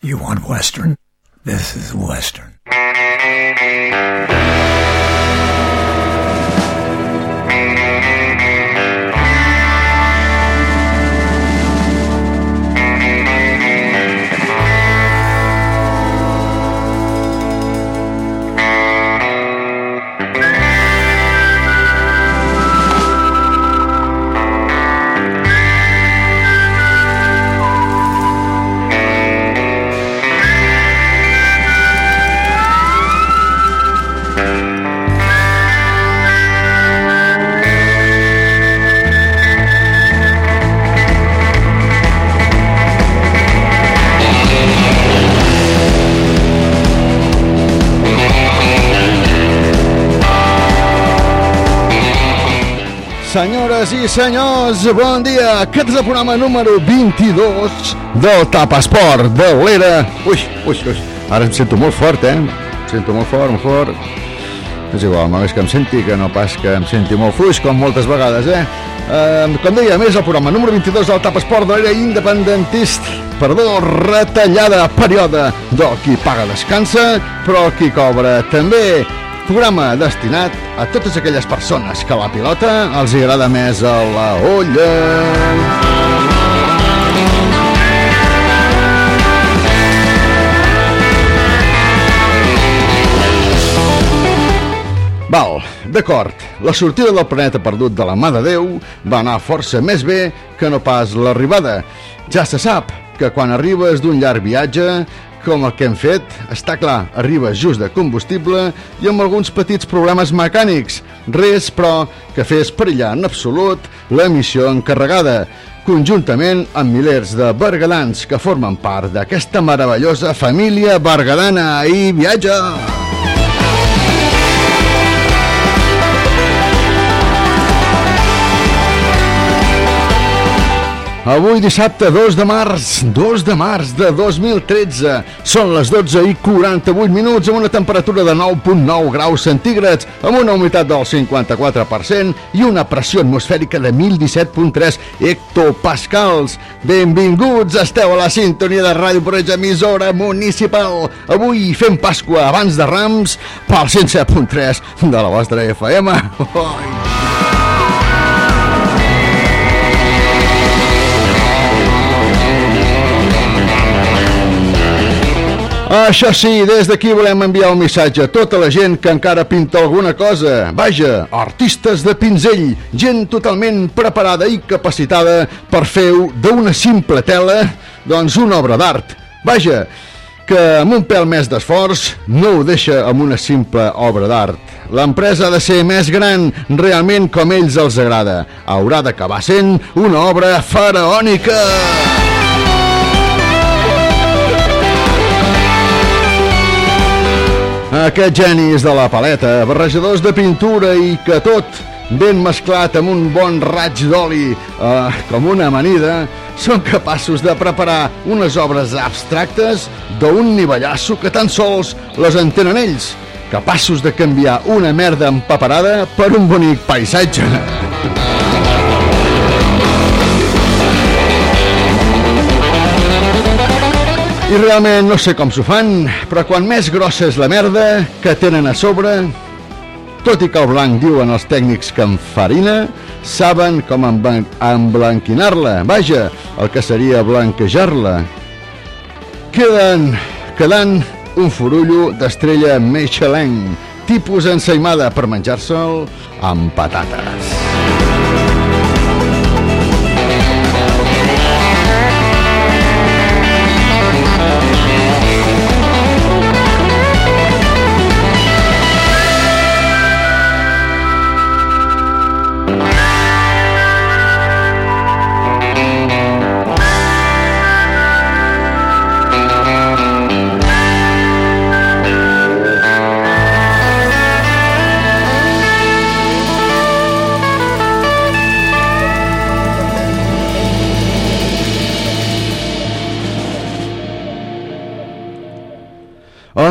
You want Western? This is Western. Senyores i senyors, bon dia. Aquest és el programa número 22 del Tapesport de l'era... Ui, ui, ui, ara em sento molt fort, eh? Em sento molt fort, molt fort. És igual, més que em senti que no pas que em senti molt fluix, com moltes vegades, eh? eh com deia, més el programa número 22 del Tapesport de l'era independentista. Perdó, retallada, període del qui paga descansa, però qui cobra també programa destinat a totes aquelles persones que la pilota els agrada més a la olla. Val, d'acord, la sortida del planeta perdut de la mà de Déu va anar força més bé que no pas l'arribada. Ja se sap que quan arribes d'un llarg viatge com el que hem fet, està clar, arriba just de combustible i amb alguns petits problemes mecànics. Res, però, que fes perillar en absolut la missió encarregada, conjuntament amb milers de bergadans que formen part d'aquesta meravellosa família bergadana i viatja! Avui dissabte 2 de març, 2 de març de 2013. Són les 12 i 48 minuts amb una temperatura de 9.9 graus centígrads, amb una humitat del 54% i una pressió atmosfèrica de 1017.3 hectopascals. Benvinguts, esteu a la sintonia de Ràdio Porreig, emissora municipal. Avui fem Pasqua abans de Rams pel 107.3 de la vostra FM. Oi. Això sí, des d'aquí volem enviar un missatge a tota la gent que encara pinta alguna cosa. Vaja, artistes de pinzell, gent totalment preparada i capacitada per fer d'una simple tela, doncs una obra d'art. Vaja, que amb un pèl més d'esforç no ho deixa amb una simple obra d'art. L'empresa ha de ser més gran, realment com ells els agrada. Haurà d'acabar sent una obra faraònica. Aquests genis de la paleta, barrejadors de pintura i que tot ben mesclat amb un bon raig d'oli, eh, com una amanida, són capaços de preparar unes obres abstractes d'un nivellasso que tan sols les entenen ells, capaços de canviar una merda empaperada per un bonic paisatge. I realment no sé com s'ho fan, però quan més grossa és la merda que tenen a sobre, tot i que el blanc diuen els tècnics que farina, saben com emblanquinar-la, vaja, el que seria blanquejar-la. Queden, quedant un forullo d'estrella Michelin, tipus ensaïmada per menjar-se'l amb patates.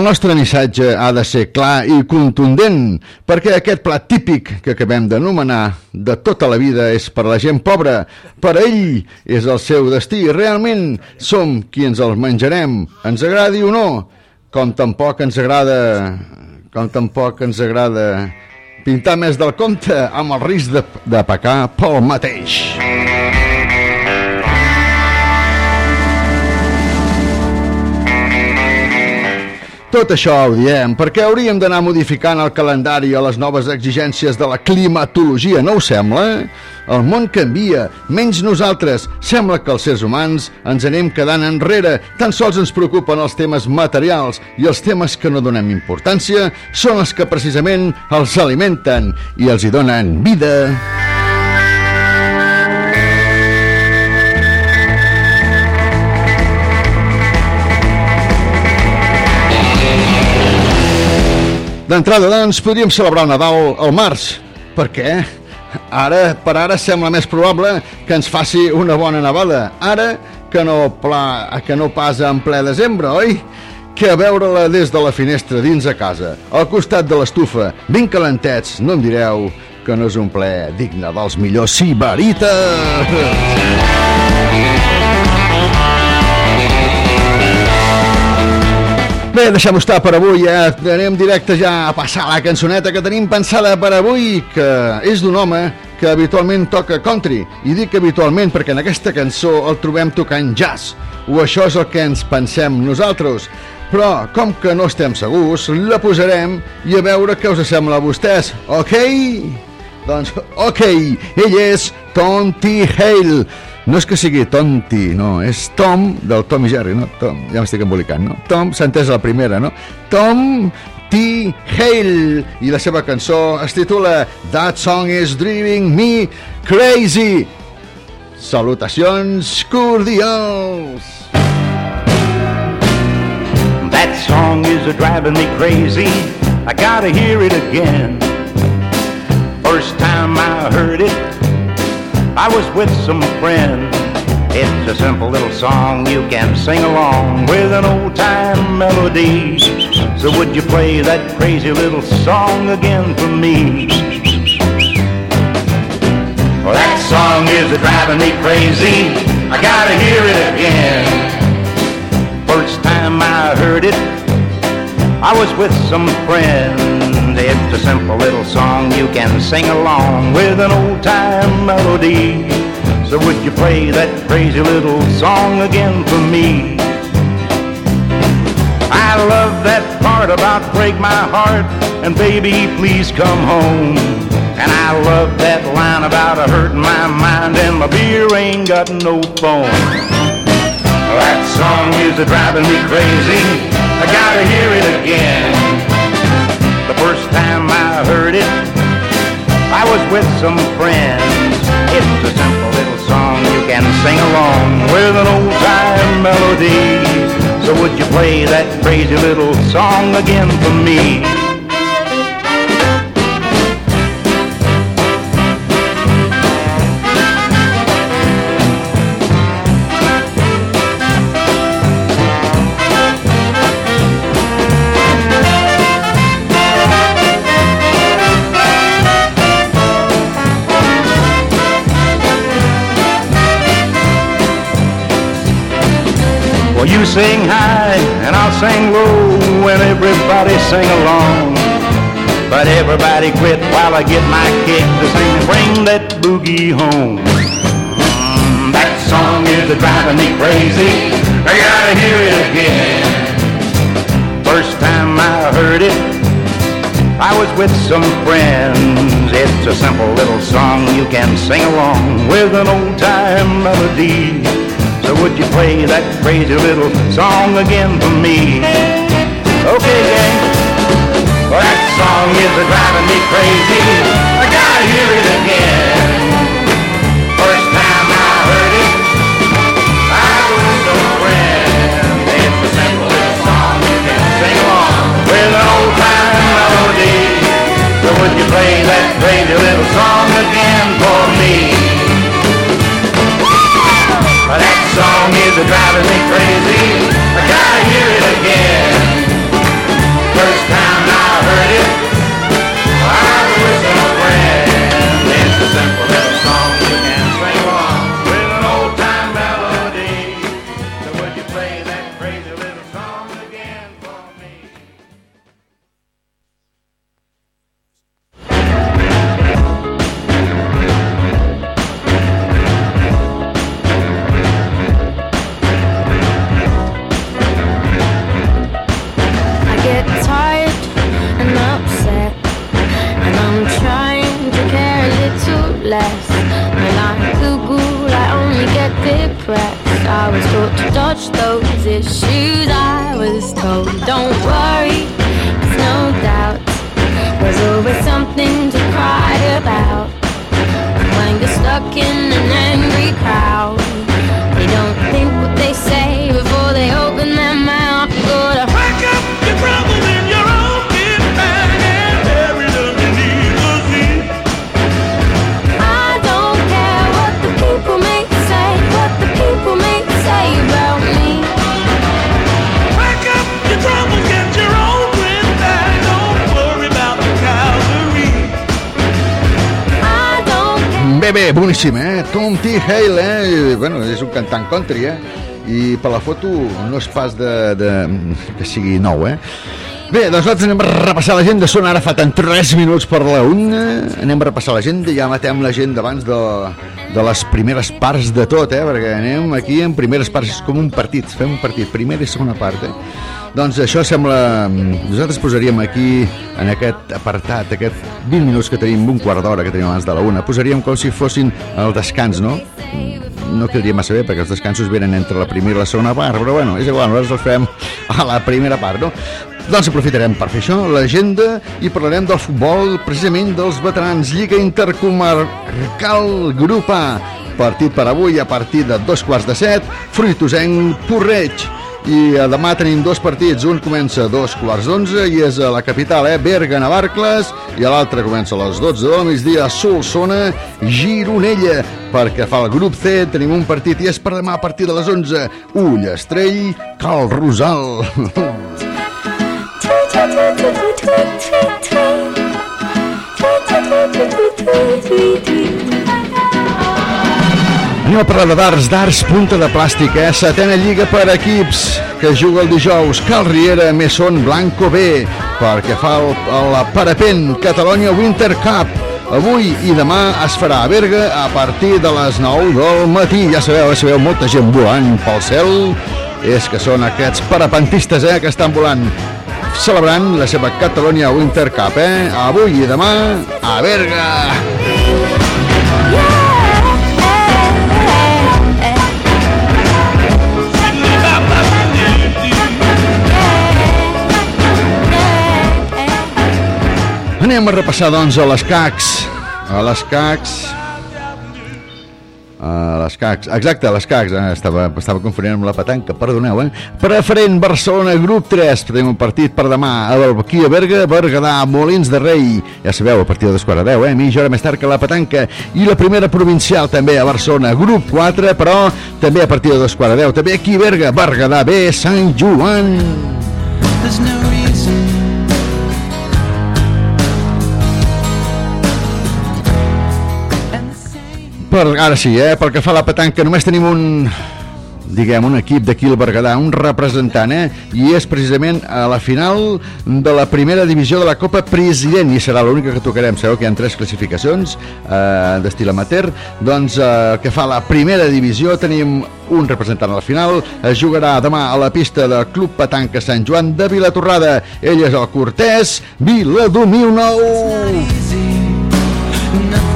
Nostre missatge ha de ser clar i contundent, perquè aquest plat típic que acabem d'anomenar de tota la vida és per la gent pobra. Per ell és el seu destí. Realment som qui ens el menjarem, ens agradi o no, com tampoc ens agrada com tampoc ens agrada pintar més del compte amb el risc de, de pecar pel mateix. Tot això ho diem perquè hauríem d'anar modificant el calendari a les noves exigències de la climatologia, no us sembla? El món canvia, menys nosaltres. Sembla que els sers humans ens anem quedant enrere. Tan sols ens preocupen els temes materials i els temes que no donem importància són els que precisament els alimenten i els hi donen vida. D'entrada, doncs, podríem celebrar el Nadal al març. Per què? Ara, per ara, sembla més probable que ens faci una bona nevada. Ara, que no, pla, que no passa en ple desembre, oi? Que veure-la des de la finestra dins a casa, al costat de l'estufa, ben calentets, no em direu que no és un ple digne dels millors sibarites. Bé, deixem-ho estar per avui, eh? Anem directe ja a passar la cançoneta que tenim pensada per avui, que és d'un home que habitualment toca country. I dic habitualment perquè en aquesta cançó el trobem tocant jazz, o això és el que ens pensem nosaltres. Però, com que no estem segurs, la posarem i a veure què us sembla a vostès, ok? Doncs, ok, ell és Tom T. Hale, no és que sigui tonti, no, és Tom del Tom i Jerry, no? Tom, ja m'estic embolicant, no? Tom, s'ha entès la primera, no? Tom T. Hale i la seva cançó es titula That Song is Driving Me Crazy. Salutacions cordials. That song is a driving me crazy. I gotta hear it again. First time I heard it, I was with some friends. It's a simple little song you can sing along with an old time melody. So would you play that crazy little song again for me? Well, that song is driving me crazy. I gotta hear it again. First time I heard it, I was with some friends. It's a simple little song you can sing along with an old time melody. So would you play that crazy little song again for me? I love that part about break my heart and baby please come home. And I love that line about a hurting my mind and my beer ain't got no phone. That song is driving me crazy. I gotta hear it again. First time I heard it, I was with some friends. It's a simple little song you can sing along with an old time melody. So would you play that crazy little song again for me? Sing high and I'll sing low and everybody sing along. But everybody quit while I get my kick to sing and bring that boogie home. Mm, that song is driving me crazy. I gotta hear it again. First time I heard it, I was with some friends. It's a simple little song you can sing along with an old time melody. So would you play that crazy little song again for me? Okay, gang. Well, that song is driving me crazy. I gotta hear it again. First time I heard it, I was so. It's song you can sing along with an old time melody. Would you play that crazy little song again for me? That song is driving me crazy. I gotta hear it again. First time I heard it. T. Hale, eh? Bueno, és un cantant country, eh? I per la foto no és pas de, de... que sigui nou, eh? Bé, doncs nosaltres anem a repassar l'agenda. Són ara falten 3 minuts per la una. Anem a repassar l'agenda. Ja matem l'agenda abans de, de les primeres parts de tot, eh? Perquè anem aquí en primeres parts. És com un partit. Fem un partit. Primera i segona part, eh? Doncs això sembla... Nosaltres posaríem aquí, en aquest apartat, aquest 20 minuts que tenim, un quart d'hora que tenim abans de la una, posaríem com si fossin el descans, no? No quedaria massa bé, perquè els descansos venen entre la primera i la segona part, però bueno, és igual, nosaltres els fem a la primera part, no? Doncs aprofitarem per fer això, l'agenda, i parlarem del futbol, precisament dels veterans, Lliga Intercomarcal Grup A, partit per avui a partir de dos quarts de set, Fruitosenc, Porreig, i eh, demà tenim dos partits, un comença a dos quarts d'onze i és a la capital, eh? Berga, Navarcles, i l'altre comença a les 12 del migdia a Solsona, Gironella. Perquè fa el grup C, tenim un partit i és per demà a partir de les 11. Ull, Estrell, Cal Rosal. Anem a parlar darts, darts punta de plàstic, eh? Setena lliga per equips que juga el dijous. Cal Riera, Messon, Blanco B, perquè fa el, el parapent Catalonia Winter Cup. Avui i demà es farà a Berga a partir de les 9 del matí. Ja sabeu, ja sabeu, molta gent volant pel cel. És que són aquests parapentistes, eh, que estan volant celebrant la seva Catalonia Winter Cup, eh? Avui i demà a Berga. Anem a repassar, doncs, a les CACs. A les CACs... A les CACs, exacte, a les CACs, eh? estava, estava confonent amb la petanca, perdoneu, eh? Preferent Barcelona, grup 3, tenim un partit per demà, aquí a Berga, Berguedà, Molins de Rei, ja sabeu, a partir de les 4 a 10, eh? Mitja hora més tard que la petanca, i la primera provincial també a Barcelona, grup 4, però també a partir de les 4 a 10, també aquí a Berga, Berguedà B, Sant Joan... There's no reason. Per, ara sí, eh? pel que fa a la petanca, només tenim un diguem, un equip d'aquí al Berguedà, un representant, eh? i és precisament a la final de la primera divisió de la Copa President, i serà l'única que tocarem, sabeu que hi ha tres classificacions eh, d'estil amateur, doncs eh, que fa la primera divisió tenim un representant a la final, es jugarà demà a la pista del Club Petanca Sant Joan de Vilatorrada, ell és el Cortès Viladomiu Nou! easy. Nothing to say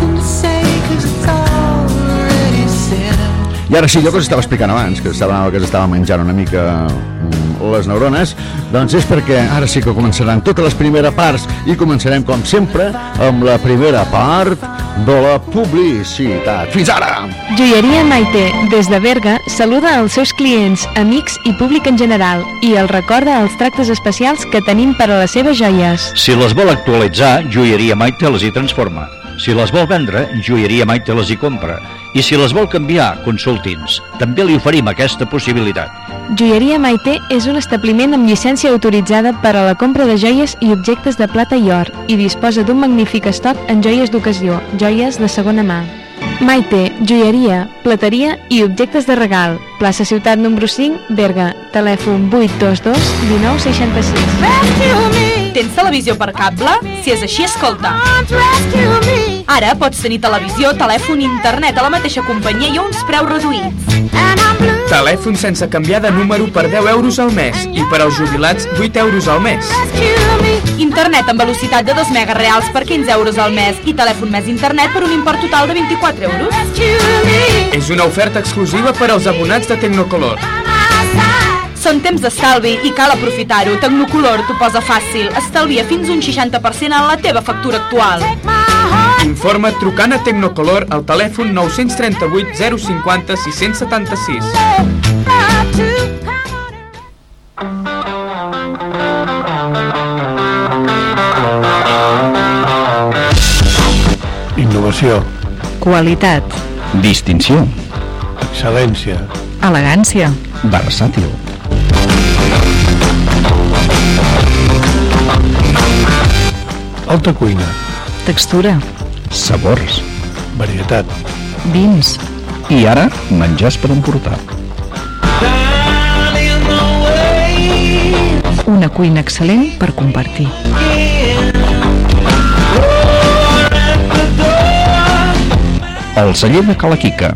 I ara sí, allò que us estava explicant abans, que estava, que estava menjant una mica mm, les neurones, doncs és perquè ara sí que començaran totes les primeres parts i començarem, com sempre, amb la primera part de la publicitat. Fins ara! Joieria Maite, des de Berga, saluda els seus clients, amics i públic en general i els recorda els tractes especials que tenim per a les seves joies. Si les vol actualitzar, Joieria Maite les hi transforma. Si les vol vendre, Joieria Maite les hi compra. I si les vol canviar, consulti'ns. També li oferim aquesta possibilitat. Joieria Maite és un establiment amb llicència autoritzada per a la compra de joies i objectes de plata i or i disposa d'un magnífic estoc en joies d'ocasió, joies de segona mà. Maite, joieria, plateria i objectes de regal. Plaça Ciutat número 5, Berga. Telèfon 822 1966. Tens televisió per cable? Si és així, escolta. Ara pots tenir televisió, telèfon i internet a la mateixa companyia i a uns preus reduïts. Telèfon sense canviar de número per 10 euros al mes i per als jubilats 8 euros al mes. Internet amb velocitat de 2 megas reals per 15 euros al mes i telèfon més internet per un import total de 24 euros. És una oferta exclusiva per als abonats de Tecnocolor. Són temps d'estalvi i cal aprofitar-ho. Tecnocolor t'ho posa fàcil. Estalvia fins un 60% en la teva factura actual. Informa trucant a Tecnocolor al telèfon 938 050 676. Innovació, Qualitat. Distinció. excel·lència, Elegància. Versàtil. alta cuina, Textura. Sabors. varietat, Vins. I ara, menjars per emportar. Una cuina excel·lent per compartir. El celler de Calaquica.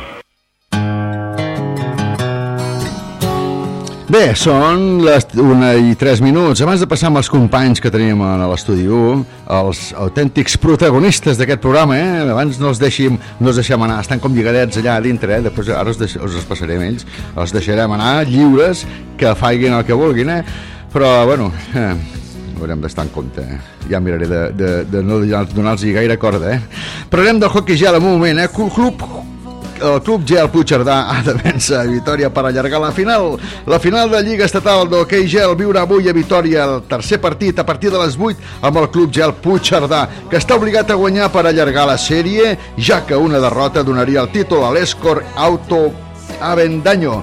Bé, són les 1 i 3 minuts. Abans de passar amb els companys que tenim a l'estudi 1, els autèntics protagonistes d'aquest programa, eh? abans no els, deixim, no els deixem anar, estan com lligadets allà a dintre, eh? després ara us, deix, els passarem ells, els deixarem anar lliures, que faiguin el que vulguin, eh? però bueno, eh, haurem d'estar en compte. eh? Ja miraré de, de, de no donar-los gaire corda. Eh? Parlarem del hockey gel en un moment. Eh? Club el Club Gel Puigcerdà ha de vèncer a Vitoria per allargar la final. La final de Lliga Estatal d'Hockey Gel viurà avui a Vitoria el tercer partit a partir de les 8 amb el Club Gel Puigcerdà, que està obligat a guanyar per allargar la sèrie, ja que una derrota donaria el títol a l'Escor Auto Avendaño.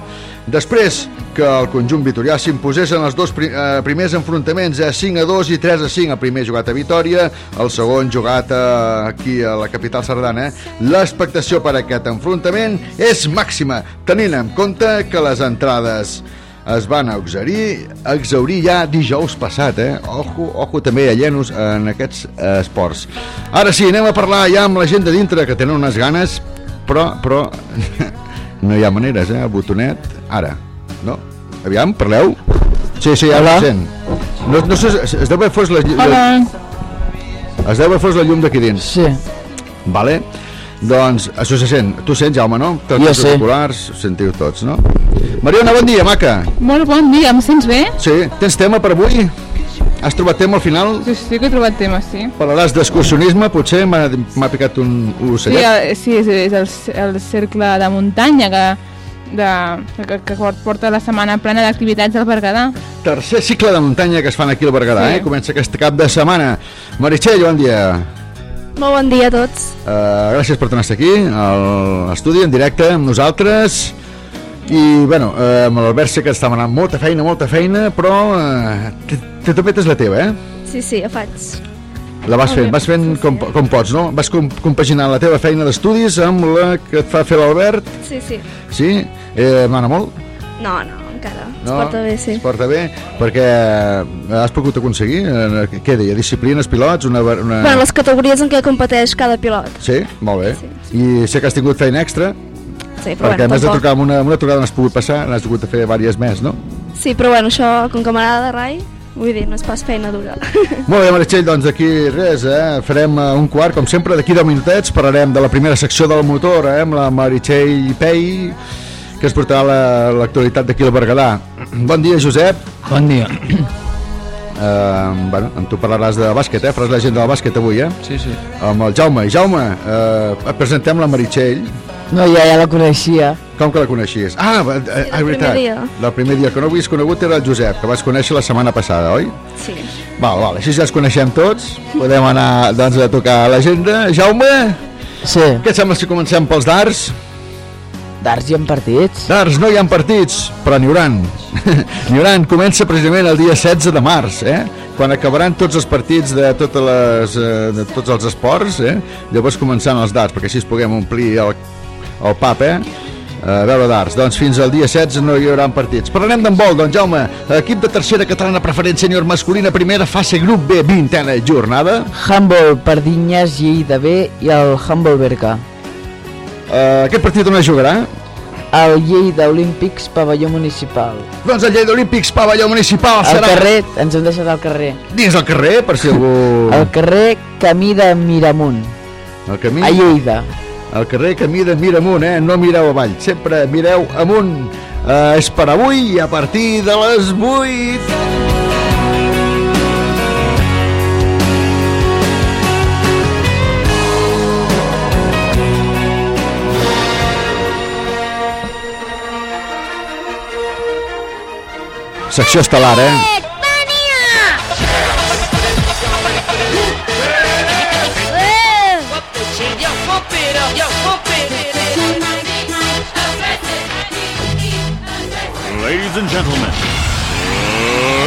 Després que el conjunt vitorià s'imposés en els dos eh, primers enfrontaments, a 5 a 2 i 3 a 5. El primer jugat a Vitoria, el segon jugat a, aquí a la capital sardana. L'expectació per aquest enfrontament és màxima, tenint en compte que les entrades es van exaurir, exaurir ja dijous passat, eh? Ojo, ojo també a llenos en aquests eh, esports. Ara sí, anem a parlar ja amb la gent de dintre que tenen unes ganes, però, però no hi ha maneres, eh? El botonet, ara, no? Aviam, parleu? Sí, sí, Hola. sent. No, no sé, es deu haver fos la, la, Hola. es deu haver fos la llum d'aquí dins. Sí. Vale? Doncs això se sent. Tu sents, Jaume, no? Tots Jo sí. auriculars, ho sentiu tots, no? Mariona, bon dia, maca. Molt bon dia, em sents bé? Sí, tens tema per avui? Has trobat tema al final? Sí, sí que he trobat tema, sí. Parlaràs d'excursionisme, potser m'ha picat un Sí, ocellet. eh, sí és, és el, el cercle de muntanya que, de, que, que porta la setmana plena d'activitats al Berguedà. Tercer cicle de muntanya que es fan aquí al Berguedà, Sí. eh? Comença aquest cap de setmana. Meritxell, bon dia. Molt bon dia a tots. Uh, gràcies per tornar a estar aquí, a l'estudi, en directe, amb nosaltres. I, bueno, uh, amb l'Albert sé que està demanant molta feina, molta feina, però uh, te també tens la teva, eh? Sí, sí, jo faig. La vas fent, bé, vas fent com, com pots, no? Vas com, compaginant la teva feina d'estudis amb la que et fa fer l'Albert, Sí, sí. sí? Eh, mana molt? No, no, encara. No? Es porta bé, sí. Es porta bé, perquè has pogut aconseguir, eh, què deia, disciplines, pilots, una... una... Bueno, les categories en què competeix cada pilot. Sí? Molt bé. I sé que has tingut feina extra, Sí, però perquè a bueno, més de tampoc. trucar amb una, amb una trucada n'has pogut passar, n'has hagut de fer diverses més, no? Sí, però bueno, això, com que m'agrada de rai, vull dir, no és pas feina dura. Molt bé, Meritxell, doncs aquí res, eh? farem eh, un quart, com sempre, d'aquí 10 minutets parlarem de la primera secció del motor, eh? amb la Meritxell Pei, que es portarà la- l'actualitat d'aquí al Berguedà. Bon dia, Josep. Bon dia. Uh, bueno, amb tu parlaràs de bàsquet, eh? faràs la gent del bàsquet avui, eh? Sí, sí. Amb el Jaume. Jaume, uh, et presentem la Meritxell. No, ja, ja la coneixia. Com que la coneixies? Ah, eh, eh, és veritat. dia. El primer dia que no havies conegut era el Josep, que vas conèixer la setmana passada, oi? Sí. Val, val, així ja els coneixem tots. Podem anar, doncs, a tocar l'agenda. Jaume? Sí. Què et sembla si comencem pels darts? Darts hi ha partits? Darts no hi ha partits, però n'hi hauran. n'hi hauran. Comença precisament el dia 16 de març, eh? Quan acabaran tots els partits de, totes les, eh, de tots els esports, eh? Llavors començaran els darts, perquè així es puguem omplir el, el pap, eh? A veure, darts, doncs fins al dia 16 no hi haurà partits. Parlarem d'handbol, doncs Jaume, equip de tercera catalana preferent sènior masculina primera fase grup B, vintena jornada. Humble, Pardinyes, Lleida B i el Humble Berga. Uh, aquest partit on es jugarà? El Lleida Olímpics, pavelló municipal. Doncs el Lleida Olímpics, pavelló municipal, Al serà... carrer, ens hem deixat al carrer. Dins el carrer, per si algú... Al carrer Camí de Miramunt, El camí... a Lleida. El carrer camí de mira amunt, eh? No mireu avall, sempre mireu amunt. Uh, és per avui i a partir de les 8. Secció estel·lar, eh? And gentlemen,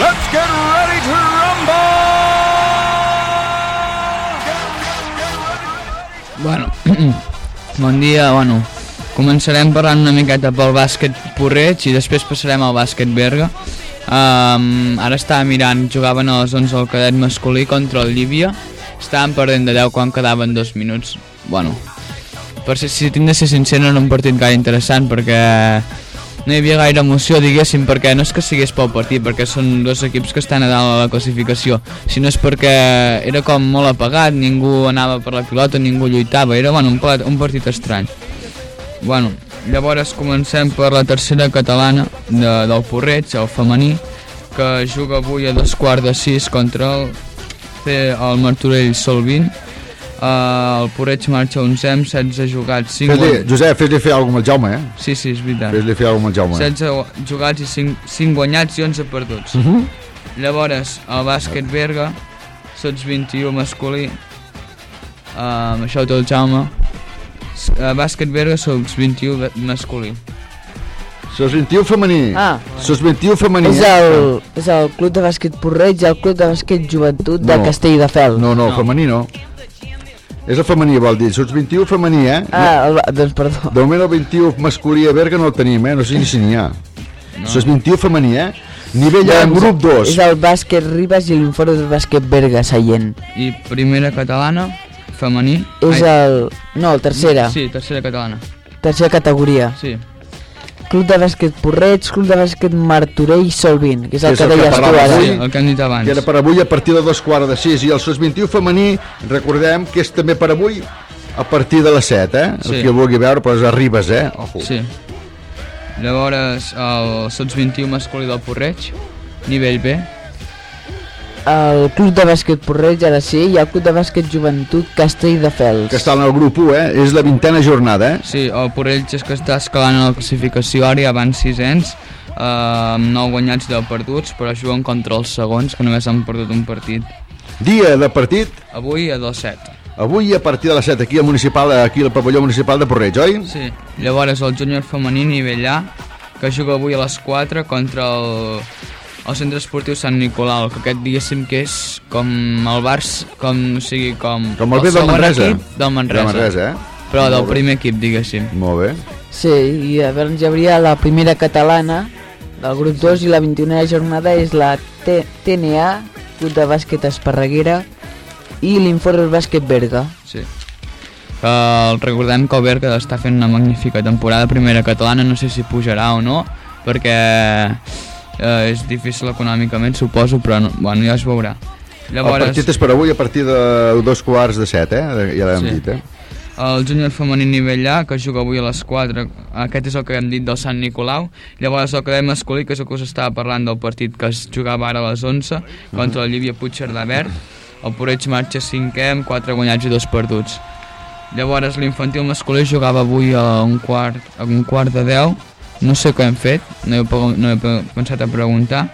let's get ready to rumble! Bueno, bon dia, bueno, començarem parlant una miqueta pel bàsquet Porreig i després passarem al bàsquet Berga. Um, ara estava mirant, jugaven a les 11 el cadet masculí contra el Llívia, estaven perdent de 10 quan quedaven dos minuts. Bueno, per si, si tinc de ser sincer no era un partit gaire interessant perquè no hi havia gaire emoció, diguéssim, perquè no és que sigués pel partit, perquè són dos equips que estan a dalt a la classificació, sinó és perquè era com molt apagat, ningú anava per la pilota, ningú lluitava, era bueno, un, plat- un partit estrany. Bueno, llavors comencem per la tercera catalana de, del Porreig, el femení, que juga avui a dos quarts de sis contra el, el Martorell Sol 20. Uh, el Porreig marxa 11 amb 16 jugats, 5 Fes-li, Josep, fes-li fer alguna cosa amb el Jaume, eh? Sí, sí, és veritat. Fes-li fer alguna cosa amb el Jaume. 16 jugats i 5, 5 guanyats i 11 perduts. Mhm. Llavors, el bàsquet Berga, sots 21 masculí, um, això ho té el Jaume. Uh, bàsquet Berga, sots 21 ve- masculí. Sos 21 femení. Ah. Sos 21 femení. És el, és el Club de Bàsquet Porreig i el Club de Bàsquet Joventut de No. Castelldefels. No, no, femení no. És el femení, vol dir. Sots 21 femení, eh? Ah, el, doncs perdó. De moment el 21 masculí a Berga no el tenim, eh? No sé ni si n'hi ha. No. Sos 21 femení, eh? Nivell A, Doncs grup 2. És el bàsquet Ribas i l'informe del bàsquet Berga, Seient. I primera catalana, femení. És Ai, el... No, el tercera. Sí, tercera catalana. Tercera categoria. Sí. Club de bàsquet Porreig, Club de bàsquet Martorell, Sol 20, que és el Que que és el que deies tu ara. avui. El que hem dit abans. Que era per avui a partir de dos quarts de sis. I el SOS 21 femení, recordem que és també per avui a partir de les 7, eh? Sí. El que vulgui veure, però és arribes, eh? Ojo. Sí. Llavors, el sots 21 masculí del Porreig, nivell B. El Club de bàsquet Porreig, ara sí, i el Club de bàsquet Joventut Castelldefels. Que està en el grup 1, eh? És la vintena jornada, eh? Sí, el Porreig és que està escalant a la classificació, ara ja van sisens, eh, amb 9 guanyats i 10 perduts, però juguen contra els segons, que només han perdut un partit. Dia de partit, Avui a 2-7. avui a partir de les 7, aquí al municipal, aquí al pavelló municipal de Porreig, oi? Sí. Llavors el júnior femení nivell A, que juga avui a les 4 contra el, el centre esportiu Sant Nicolau, que aquest diguéssim que és com el Barç, com, o sigui, com... Com el B del Manresa. equip Del Manresa. De Manresa, eh? Però del Molt bé. primer equip, diguéssim. Molt bé. Sí, i llavors hi hauria la primera catalana del grup 2 i la 21a jornada és la T TNA, Club de Bàsquet Esparreguera i l'Informe Bàsquet Berga. Sí. Uh, recordem que el Berga està fent una magnífica temporada primera catalana, no sé si pujarà o no, perquè uh, és difícil econòmicament, suposo, però no, bueno, ja es veurà. El partit és per avui a partir de dos quarts de set, eh? Ja l'hem Sí. dit, eh? el júnior femení nivell A, que juga avui a les 4, aquest és el que hem dit del Sant Nicolau, llavors el cadet masculí, que és el que us estava parlant del partit que es jugava ara a les 11, contra el Llívia Verd, el Porreig marxa 5è amb 4 guanyats i 2 perduts. Llavors l'infantil masculí jugava avui a un quart, a un quart de 10, no sé què hem fet, no he, no he pe- pensat a preguntar,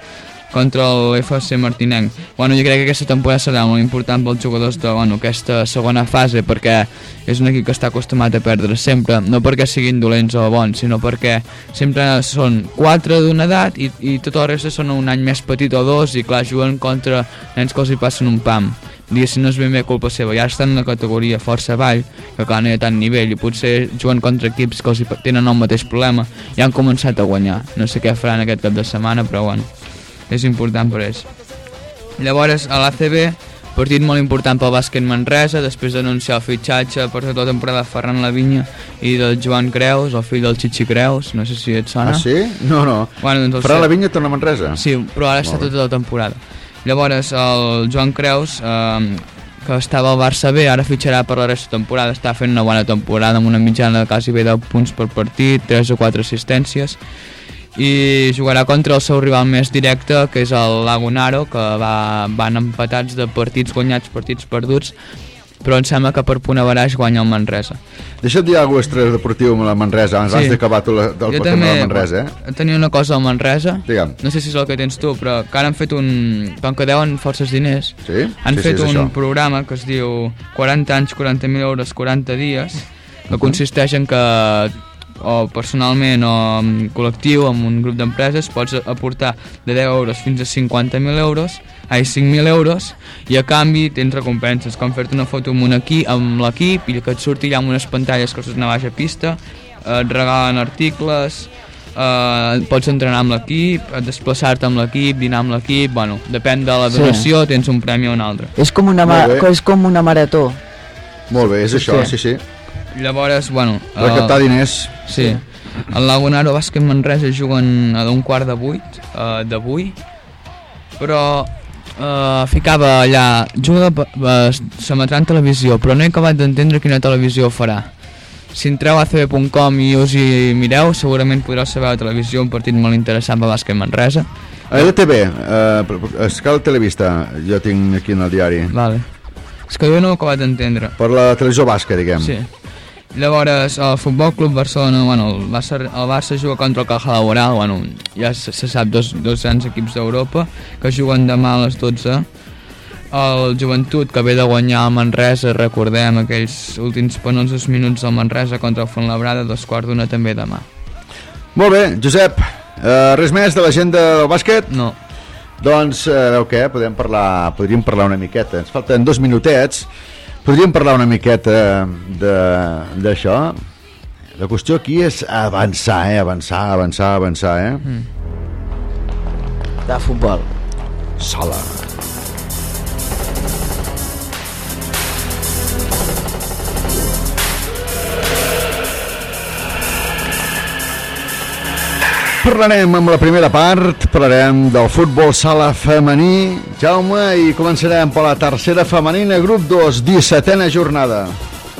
contra el FC Martinenc. Bueno, jo crec que aquesta temporada serà molt important pels jugadors de bueno, aquesta segona fase perquè és un equip que està acostumat a perdre sempre, no perquè siguin dolents o bons, sinó perquè sempre són quatre d'una edat i, i tot el resta són un any més petit o dos i clar, juguen contra nens que els hi passen un pam. Diguéssim, no és ben bé culpa seva, ja estan en una categoria força avall, que clar, no hi ha tant nivell, i potser juguen contra equips que els tenen el mateix problema, i han començat a guanyar. No sé què faran aquest cap de setmana, però bueno, és important per ells. Llavors, a l'ACB, partit molt important pel bàsquet Manresa, després d'anunciar el fitxatge per tota la temporada de Ferran Lavinya i del Joan Creus, el fill del Xixi Creus, no sé si et sona. Ah, sí? No, no. Bueno, doncs Ferran Lavinya torna a Manresa? Sí, però ara està Molt bé. tota la temporada. Llavors, el Joan Creus, eh, que estava al Barça B, ara fitxarà per la resta de temporada, està fent una bona temporada amb una mitjana de quasi bé 10 punts per partit, 3 o 4 assistències, i jugarà contra el seu rival més directe, que és el Lagunaro, que va, van empatats de partits guanyats, partits perduts, però em sembla que per punt averaix guanya el Manresa. Deixa't dir alguna cosa extradeportiu amb la Manresa, abans Sí. d'acabar tu la, del Jo també de la Manresa, eh? tenia una cosa al Manresa, Digue'm. no sé si és el que tens tu, però que ara han fet un... com que deuen forces diners, Sí? han Sí, sí, fet és un això. programa que es diu 40 anys, 40.000 euros, 40 dies, que consisteix en que o personalment o en col·lectiu, amb un grup d'empreses, pots aportar de 10 euros fins a 50.000 euros, ai, 5.000 euros, i a canvi tens recompenses, com fer-te una foto amb un equip, amb l'equip, i que et surti allà amb unes pantalles que surts a pista, eh, et regalen articles, eh, pots entrenar amb l'equip, eh, desplaçar-te amb l'equip, dinar amb l'equip, bueno, depèn de la Sí. donació, tens un premi o un altre. És com una, és com una marató. Molt bé, és això, sí, sí. Llavors, bueno... Recaptar el- diners. Sí. El Lagunaro Bàsquet Manresa juguen a un quart de vuit eh, d'avui, però eh, ficava allà, juga, eh, s'emetrà en televisió, però no he acabat d'entendre quina televisió farà. Si entreu a acb.com i us hi mireu, segurament podreu saber a la televisió un partit molt interessant per Bàsquet Manresa. A LTV, eh, Escal Televista, jo tinc aquí en el diari. Vale. És que jo no ho he acabat d'entendre. Per la televisió basca, diguem. Sí. Llavors, el Futbol Club Barcelona, bueno, el Barça, el Barça juga contra el Caja Laboral, bueno, ja se, se sap, dos, dos grans equips d'Europa que juguen demà a les 12. El Joventut, que ve de guanyar el Manresa, recordem aquells últims penosos minuts del Manresa contra el Fontlabrada, dos quarts d'una també demà. Molt bé, Josep, eh, res més de l'agenda del bàsquet? No. Doncs, eh, veu què, podem parlar, podríem parlar una miqueta. Ens falten dos minutets. Podríem parlar una miqueta de- d'això. La qüestió aquí és avançar, eh? Avançar, avançar, avançar, eh? Mm. De futbol. Sola. Parlarem amb la primera part, parlarem del futbol sala femení, Jaume, i començarem per la tercera femenina, grup 2, 17a jornada.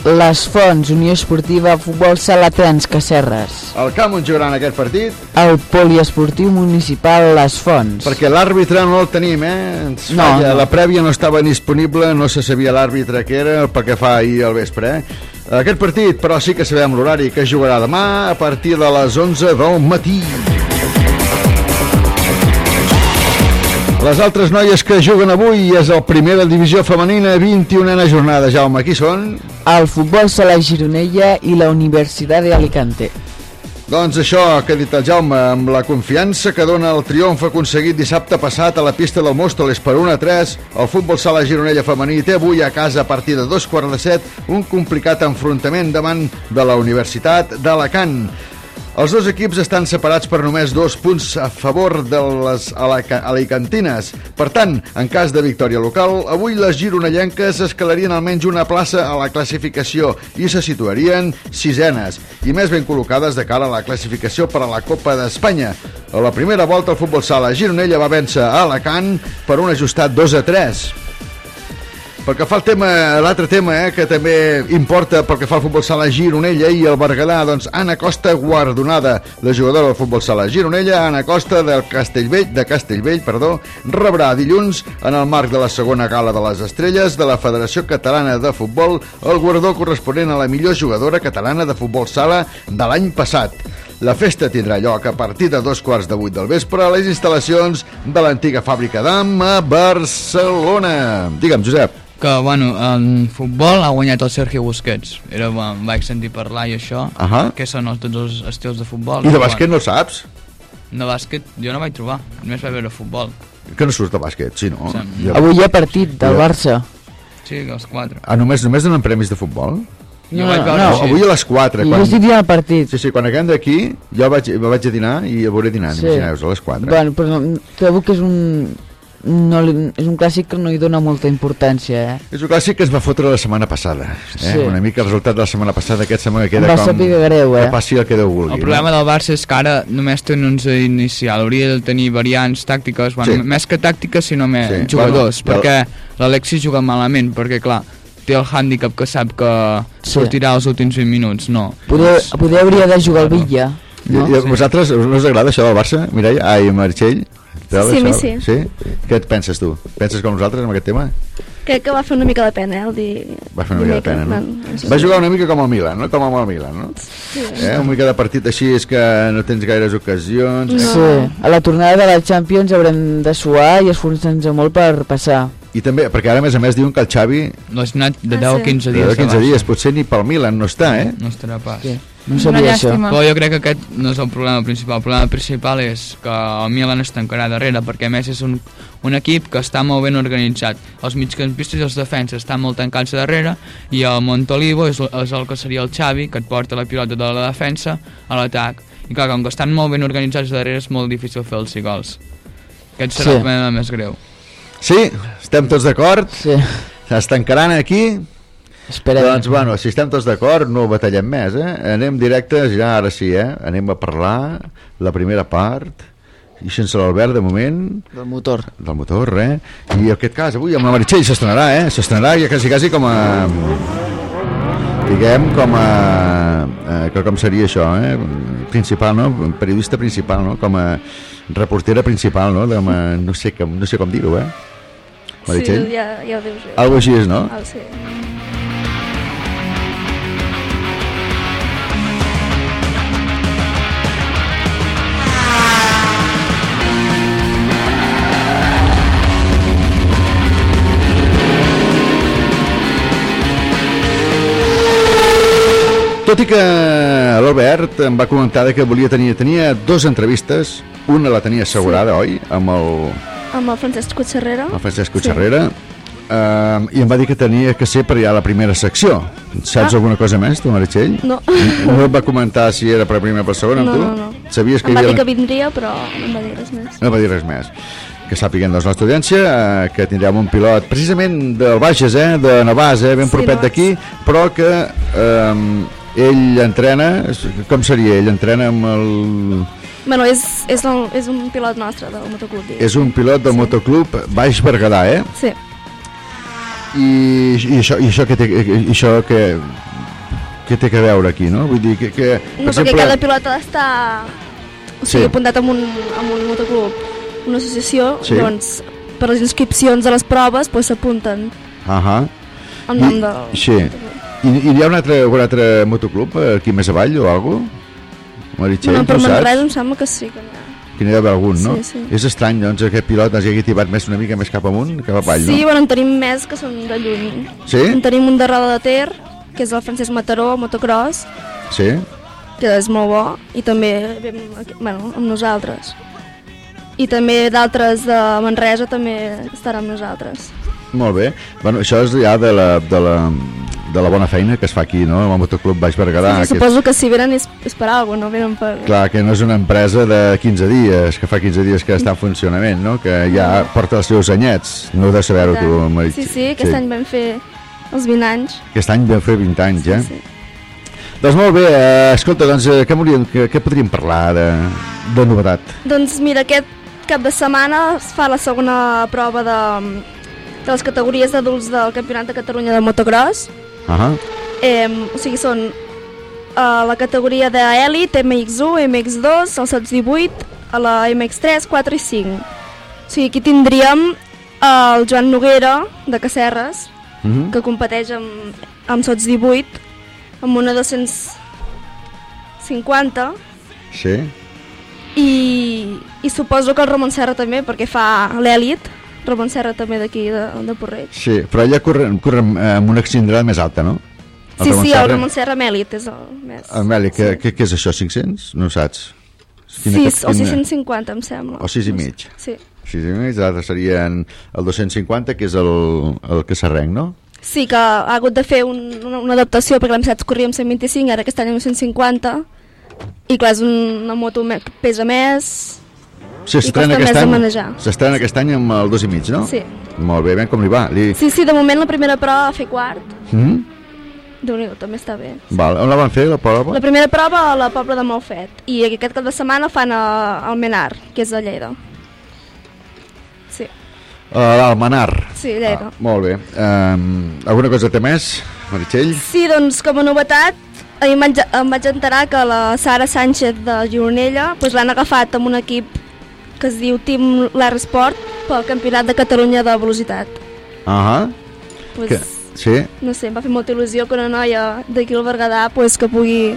Les Fonts, Unió Esportiva, Futbol Sala Trens, Cacerres. El camp on jugaran aquest partit? El Poliesportiu Municipal Les Fonts. Perquè l'àrbitre no el tenim, eh? Ens No, falla. no. La prèvia no estava disponible, no se sabia l'àrbitre que era, el que fa ahir al vespre, eh? Aquest partit, però sí que sabem l'horari que jugarà demà a partir de les 11 del matí. Les altres noies que juguen avui és el primera divisió femenina 21a jornada. Jaume, qui són? El Futbol Sala Gironella i la Universitat de Alicante. Doncs això que ha dit el Jaume, amb la confiança que dona el triomf aconseguit dissabte passat a la pista del Móstoles per 1 a 3, el futbol sala Gironella femení té avui a casa a partir de dos quarts de set un complicat enfrontament davant de la Universitat d'Alacant. Els dos equips estan separats per només dos punts a favor de les alicantines. Per tant, en cas de victòria local, avui les gironellenques escalarien almenys una plaça a la classificació i se situarien sisenes i més ben col·locades de cara a la classificació per a la Copa d'Espanya. A la primera volta, el futbol sala Gironella va vèncer a Alacant per un ajustat 2 a 3. Pel que fa al tema, l'altre tema eh, que també importa pel que fa al futbol sala Gironella i el Berguedà, doncs Anna Costa guardonada, la jugadora del futbol sala Gironella, Anna Costa del Castellvell, de Castellvell, perdó, rebrà dilluns en el marc de la segona gala de les estrelles de la Federació Catalana de Futbol el guardó corresponent a la millor jugadora catalana de futbol sala de l'any passat. La festa tindrà lloc a partir de dos quarts de vuit del vespre a les instal·lacions de l'antiga fàbrica d'AM a Barcelona. Digue'm, Josep. Que, bueno, en futbol ha guanyat el Sergio Busquets. Era, em vaig sentir parlar i això. Ahà. Què són els, tots els estils de futbol? I de bàsquet no saps? De bàsquet jo no vaig trobar, només vaig veure futbol. Que no surt de bàsquet, sí, no? Sí. Ja- Avui hi ha partit del Ja. Barça. Sí, a les 4. Ah, només, només donen premis de futbol? Jo vaig veure no, així. avui a les 4. Jo estic dinant el partit. Sí, sí, quan acabem d'aquí, jo vaig, vaig a dinar i el veuré dinant, Sí. a les 4. Bueno, però no, trobo que és un... No, li- és un clàssic que no hi dona molta importància, eh? És un clàssic que es va fotre la setmana passada. Eh? Sí. Una mica el resultat de la setmana passada, aquest setmana queda va com... greu, eh? Que passi el que Déu vulgui. El problema del Barça és que ara només té un 11 inicial, hauria de tenir variants tàctiques, bueno, Sí. més que tàctiques sinó més Sí, jugadors, bueno, perquè l'Alexis juga malament, perquè clar, té el hàndicap que sap que Sí. sortirà els últims 20 minuts, no. Poder, poder hauria de jugar al Villa. No? I, i a vosaltres no us agrada això del Barça, Mireia? Ai, Martxell? Sí, mi això? sí. sí. Què et penses tu? Penses com nosaltres amb aquest tema? Crec que va fer una mica de pena, eh, el dir... Va fer una mica de pena, no? Va jugar una mica com el Milan, no? Com amb el Milan, no? Sí. Eh? Una mica de partit així és que no tens gaires ocasions. No. Sí, a la tornada de la Champions haurem de suar i esforçar-nos molt per passar. I també, perquè ara a més a més diuen que el Xavi... No és anat de Ah, 10 a sí. 15 De dies. 10 a 15 de baixa. dies, potser ni pel Milan no està, eh? No estarà pas. Sí. No sabia Una això. llàstima. Però jo crec que aquest no és el problema principal. El problema principal és que el Milan es tancarà darrere, perquè a més és un, un equip que està molt ben organitzat. Els migcampistes i els defenses estan molt tancats darrere i el Montolivo és, és el que seria el Xavi, que et porta la pilota de la defensa a l'atac. I clar, com que estan molt ben organitzats darrere és molt difícil fer els gols. Aquest serà Sí. el problema més greu. Sí, estem tots d'acord? Sí. Es tancaran aquí? Esperem. Doncs, bueno, si estem tots d'acord, no batallem més, eh? Anem directes, ja ara sí, eh? Anem a parlar la primera part, i sense l'Albert, de moment... Del motor. Del motor, eh? I en aquest cas, avui amb la Meritxell s'estrenarà, eh? S'estrenarà ja quasi, quasi com a... Diguem, com a... Eh, que com seria això, eh? Principal, no? Periodista principal, no? Com a reportera principal, no? Com a, no sé com, no sé com dir-ho, eh? Meritxell? Sí, ja, ja ho dius. bé. Algo així és, no? Ah, sí. Tot i que l'Albert em va comentar que volia tenir, tenia dues entrevistes, una la tenia assegurada, oi? Amb el, Amb el Francesc Cotxerrera. el Francesc Cotxerrera, eh, i em va dir que tenia que ser per ja la primera secció. Saps Ah. alguna cosa més, tu, Meritxell? No. No et va comentar si era per la primera o per segona, No, tu? no, no. Sabies que Em va dir havia... que vindria, però no em va dir res més. No va dir res més. Que sàpiguen doncs, la nostra audiència eh, que tindrem un pilot precisament del Baixes, eh, de Navàs, eh, ben Sí, propet Navàs. d'aquí, però que eh, ell entrena, com seria ell? Entrena amb el... Bueno, és, és, el, és un pilot nostre del motoclub. diguéssim. És un pilot del motoclub Baix Berguedà, eh? Sí. I, i això, i això, què té, i això què, què té que veure aquí, no? Vull dir que, que No, perquè cada pilot ha d'estar o sigui, Sí. apuntat amb un, amb un motoclub, una associació, Sí. doncs per les inscripcions a les proves doncs, s'apunten Ahà. el nom I, del... Sí. I, I hi ha un altre, un altre motoclub aquí més avall o alguna cosa? Meritxell, no, tu per saps? Manresa em sembla que sí que n'hi ha. Que n'hi ha d'haver algun, no? Sí, sí. És estrany, doncs, aquest pilot hagi tibat més una mica més cap amunt, cap avall, Sí, no? bueno, en tenim més que són de lluny. Sí? En tenim un de Roda de Ter, que és el Francesc Mataró, motocross, Sí? que és molt bo, i també ve bueno, amb nosaltres. I també d'altres de Manresa també estaran amb nosaltres. Molt bé. Bueno, això és ja de la, de la, de la bona feina que es fa aquí, no? Amb el Motoclub Baix Berguedà. sí, que suposo que si venen és, és per alguna cosa, no venen per... Clar, que no és una empresa de 15 dies, que fa 15 dies que està en funcionament, no? Que ja porta els seus anyets. No ho de saber-ho tu, Meritxell. Sí, sí, aquest any vam fer els 20 anys. Aquest any vam fer 20 anys, ja. Sí. Doncs molt bé, eh, escolta, doncs, eh, què, volíem, què, què podríem parlar de, de novetat? Doncs mira, aquest cap de setmana es fa la segona prova de, de les categories d'adults del Campionat de Catalunya de motocross. Ahà. Eh, o sigui, són a la categoria d'Elit, MX1, MX2, el Sots 18, a la MX3, 4 i 5. O sigui, aquí tindríem el Joan Noguera, de Cacerres, Mhm. que competeix amb, amb Sots 18, amb una 250, Sí? i, i suposo que el Ramon Serra també, perquè fa l'Elit, Ramon Serra també d'aquí, de, de Porreig. Sí, però ella corre, corre amb, amb una cilindrada més alta, no? Sí, Ramon sí, Serra? el Ramon Serra amb Elit és el més... El Meli, què, què, què és això, 500? No ho saps? 6 o 650, em sembla. O 6 i mig? Sí. 6 i mig, l'altre serien el 250, que és el, el que s'arrenc, no? Sí, que ha hagut de fer un, una, una adaptació perquè l'any passat corríem 125, ara aquest any amb 150 i clar, és una moto que pesa més S'estrena aquest any, s'estrena aquest any amb el dos i mig, no? Sí. Molt bé, ben com li va. Li... Sí, sí, de moment la primera prova va fer quart. Mm? déu nhi també està bé. Val. On la van fer, la prova? La primera prova a la Pobla de Malfet i aquest cap de setmana fan a, al Menar, que és a Lleida. Sí, Uh, Almanar. sí, Lleida. Molt bé. Um, alguna cosa té més, Meritxell? Sí, doncs com a novetat ahir em vaig, em vaig enterar que la Sara Sánchez de Gironella doncs, l'han agafat amb un equip que es diu Team Larry Sport pel Campionat de Catalunya de Velocitat. Ahà. Pues, Que... Sí? No sé, em va fer molta il·lusió que una noia d'aquí al Berguedà pues, que pugui,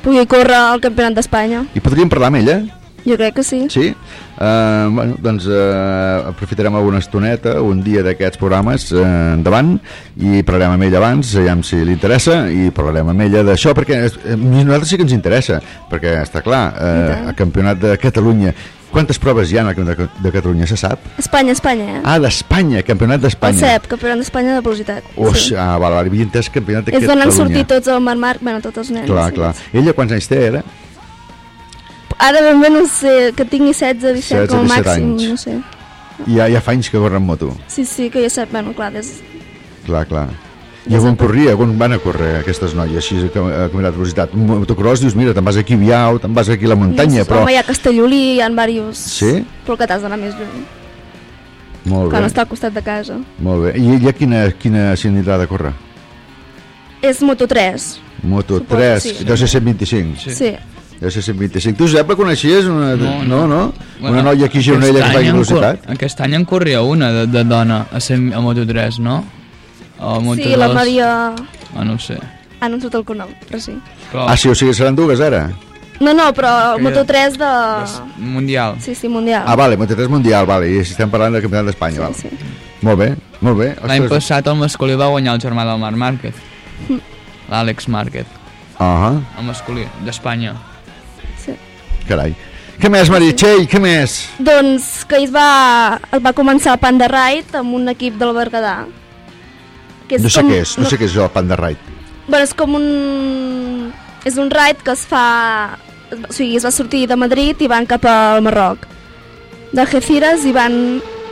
pugui córrer al Campionat d'Espanya. I podríem parlar amb ella? Jo crec que sí. Sí? Uh, bueno, doncs uh, aprofitarem alguna estoneta, un dia d'aquests programes uh, endavant i parlarem amb ella abans, aviam si li interessa i parlarem amb ella d'això perquè a nosaltres sí que ens interessa perquè està clar, uh, el campionat de Catalunya quantes proves hi ha al campionat de, Catalunya, se sap? Espanya, Espanya, eh? Ah, d'Espanya, campionat El d'Espanya CEP, Campionat d'Espanya de Velocitat. Uix, ah, val, val, havia entès campionat de És d'on han Catalunya sortit tots el Marc Marc, bueno, tots els nens. Clar, sí. clar. Ella quants anys té, era? Ara ben bé no sé, que tingui 16, 17 com a 16, 17 màxim, anys. no sé. I ja, ja fa anys que corre amb moto. Sí, sí, que ja sap, bueno, clar, des... Clar, clar. I on corria, on van a córrer aquestes noies, així a cam- a campionat de velocitat? Un motocross, dius, mira, te'n vas aquí a Viau, te'n vas aquí a la muntanya, no però... Home, hi ha Castellolí, hi ha diversos... Sí? Però que t'has d'anar més lluny. Molt Clar, bé, no està al costat de casa. molt bé. I ella quina, quina s'hi anirà de córrer? És Moto 3. Moto Suposo, 3, sí. deu ser 125. Sí. Sí. Deu ser 125. Tu, Josep, la coneixies? Una, no, no, no? Bueno, una noia aquí a Gironella que fa velocitat? cor- Aquest any en corria una de, de dona a, cent, a Moto3, no? O a Moto2. Sí, la Maria... Ah, no ho sé. Ah, no em surt el cognom, però sí. Però Ah, sí, o sigui, seran dues ara? No, no, però Aquella- Moto 3 de... mundial. Sí, sí, mundial. Ah, vale, Moto 3 mundial, vale, i estem parlant del campionat d'Espanya, Sí, val. sí. Molt bé, molt bé. L'any Ostres. passat el masculí va guanyar el germà del Marc Márquez. L'Àlex Márquez, Ahà, el masculí, d'Espanya. Sí. carai. Què més, Meritxell, què més? Doncs que ahir es va, es va començar el Panda Ride amb un equip del Berguedà. Que No sé com- què és, no sé què és el Panda Ride. Bueno, és com un... És un ride que es fa... O sigui, es va sortir de Madrid i van cap al Marroc. D'Algeciras i van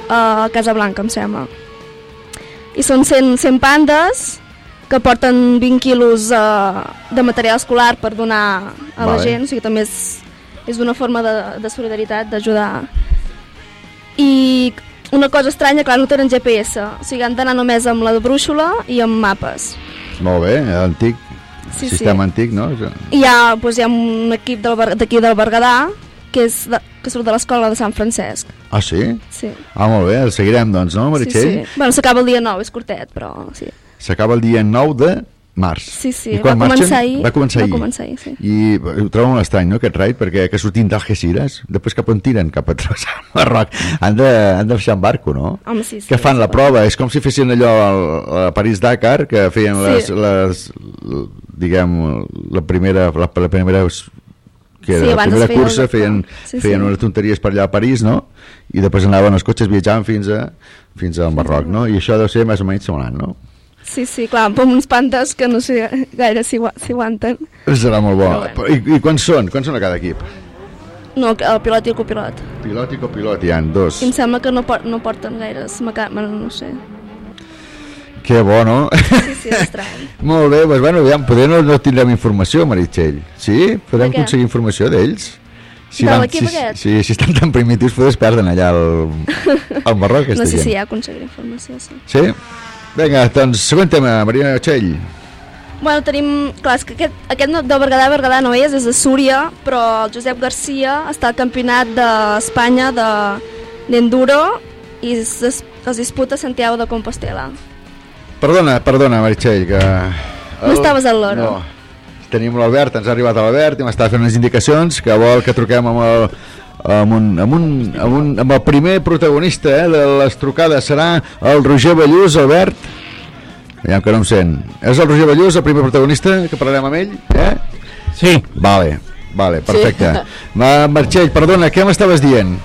a Casablanca, em sembla. I són 100, 100 pandes que porten 20 quilos uh, de material escolar per donar a la Vale. gent, o sigui, també és, és una forma de, de solidaritat, d'ajudar. I una cosa estranya, clar, no tenen GPS, o sigui, han d'anar només amb la brúixola i amb mapes. Molt bé, antic, Sí, sistema sí. antic, no? I hi ha, doncs, hi ha un equip del d'aquí del Berguedà que, és de, que surt de l'escola de Sant Francesc. Ah, sí? Sí. Ah, molt bé, el seguirem, doncs, no, Sí, Meritxell? sí. Bueno, s'acaba el dia 9, és curtet, però sí. S'acaba el dia 9 de març. Sí, sí, I quan va marxen? començar ahir. Va començar va ahir. començar ahir, sí. I ho trobo molt estrany, no, aquest raid, perquè que sortint d'Algeciras, després cap on tiren? Cap a travessar el Marroc. Han de, han de baixar en barco, no? Home, sí, sí. que fan la prova, és com si fessin allò al- a París-Dakar, que feien Sí. les, les, diguem, la primera, la, la primera que era Sí, la primera feia cursa, feien, Sí, feien sí. unes tonteries per allà a París, no? I després anaven els cotxes viatjant fins a fins al Marroc, no? I això deu ser més o menys semblant, no? Sí, sí, clar, amb uns pantes que no sé gaire si, si aguanten. Serà molt bo. Però bueno. I, I quants són? Quants són a cada equip? No, el pilot i el copilot. Pilot i copilot, hi ha dos. I em sembla que no, por no porten gaires bueno, no sé. Que bo, no? Sí, sí, estrany. Molt bé, doncs, bueno, aviam, poder no, no tindrem informació, Meritxell. Sí? Podem aconseguir informació d'ells? Si, De l'equip si, aquest? si, si estan tan primitius, poder es perden allà al, al Marroc, aquesta no sé gent. si ja aconseguiré informació, sí. Sí? Vinga, doncs, següent tema, Maria Txell. Bueno, tenim... Clar, és que aquest, aquest no- del Berguedà, Berguedà no és, és de Súria, però el Josep Garcia està al campionat d'Espanya de d'enduro i es, es, es disputa Santiago de Compostela. Perdona, perdona, Meritxell, que... No estaves al loro. No. Tenim l'Albert, ens ha arribat l'Albert i m'està fent unes indicacions que vol que truquem amb el, amb, un, amb, un, amb, un, amb el primer protagonista eh, de les trucades. Serà el Roger Ballús, Albert? Veiem que no em sent. És el Roger Ballús el primer protagonista que parlarem amb ell? Eh? Sí. Vale, vale, perfecte. Sí. Martxell, perdona, què m'estaves dient?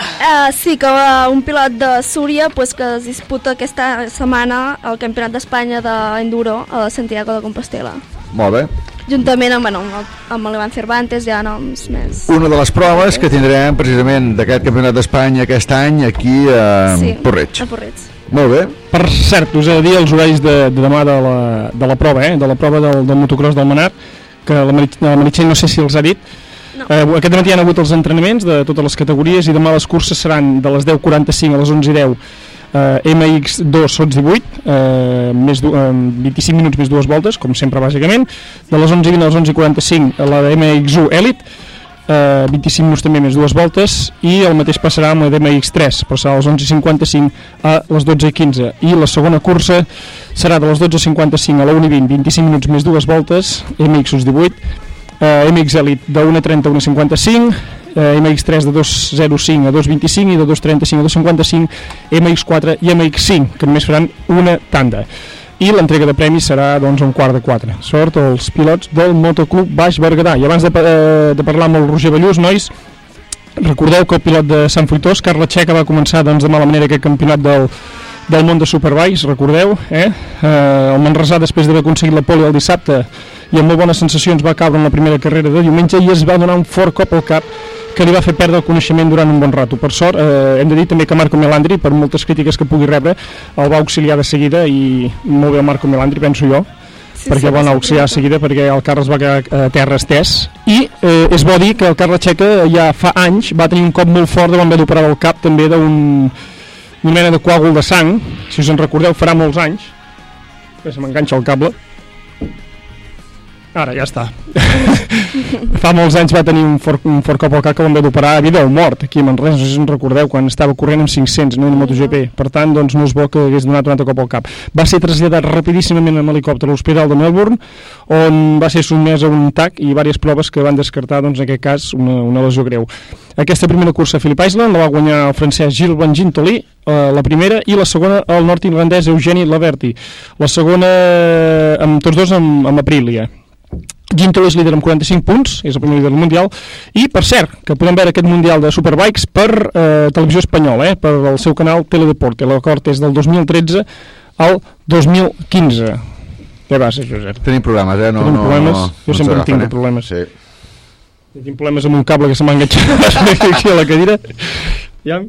Uh, sí, que uh, un pilot de Súria pues, que es disputa aquesta setmana el Campionat d'Espanya d'Enduro a Santiago de Compostela. Molt bé. Juntament amb, bueno, amb, amb l'Ivan Cervantes, ja noms més... Una de les proves que tindrem precisament d'aquest campionat d'Espanya aquest any aquí a sí, Porreig. a Porreig. Molt bé. Per cert, us he de dir els horaris de, de demà de la, de la prova, eh? de la prova del, del motocross del Manat, que la, Merit, la Meritxell no sé si els ha dit. No. Eh, aquest matí hi ha hagut els entrenaments de totes les categories i demà les curses seran de les 10.45 a les 11.10 eh, MX2 sots 18 eh, més eh, 25 minuts més dues voltes, com sempre bàsicament. De les 11.20 a les 11.45 la de MX1 Elite. Eh, 25 minuts també més dues voltes i el mateix passarà amb la DMX3 passarà a les 11.55 a les 12.15 i la segona cursa serà de les 12.55 a la 1.20 25 minuts més dues voltes MX 18 eh, MX Elite de 1.30 a 1.55 eh, MX3 de 2.05 a 2.25 i de 2.35 a 2.55 MX4 i MX5 que només faran una tanda i l'entrega de premis serà doncs, un quart de quatre. Sort als pilots del Motoclub Baix Berguedà. I abans de, eh, de parlar amb el Roger Ballús, nois, recordeu que el pilot de Sant Fruitós, Carla Txeca, va començar doncs, de mala manera aquest campionat del, del món de Superbikes, recordeu, eh? eh el Manresà després d'haver aconseguit la poli el dissabte i amb molt bones sensacions va caure en la primera carrera de diumenge i es va donar un fort cop al cap que li va fer perdre el coneixement durant un bon rato. Per sort, eh, hem de dir també que Marco Melandri, per moltes crítiques que pugui rebre, el va auxiliar de seguida i molt bé el Marco Melandri, penso jo, Sí, perquè sí, van va ser auxiliar de seguida perquè el Carles va quedar a terra estès. I eh, és bo dir que el Carles Txeca ja fa anys va tenir un cop molt fort davant haver d'operar el cap també d'un una mena de coàgul de sang. Si us en recordeu farà molts anys. Que se m'enganxa el cable ara ja està. Fa molts anys va tenir un fort, un fort cop al cap que van haver d'operar a vida o mort aquí a Manresa, no sé si en recordeu quan estava corrent amb 500 no, en MotoGP, per tant doncs no és bo que hagués donat un altre cop al cap. Va ser traslladat rapidíssimament amb helicòpter a l'Hospital de Melbourne on va ser sotmès a un TAC i diverses proves que van descartar doncs, en aquest cas una, una lesió greu. Aquesta primera cursa a Phillip Island la va guanyar el francès Gilles Van Gintoli eh, la primera i la segona el nord-irlandès Eugeni Laverti la segona amb tots dos amb, amb Aprilia Ginto és líder amb 45 punts, és el primer líder del Mundial, i per cert, que podem veure aquest Mundial de Superbikes per eh, televisió espanyola, eh, per el seu canal Teledeporte. L'acord és del 2013 al 2015. Què vas, Josep? Tenim problemes, eh? No, Tenim no, problemes? no, jo no sempre en tinc eh? problemes. Sí. Tinc problemes amb un cable que se m'ha enganxat aquí a la cadira. Ja,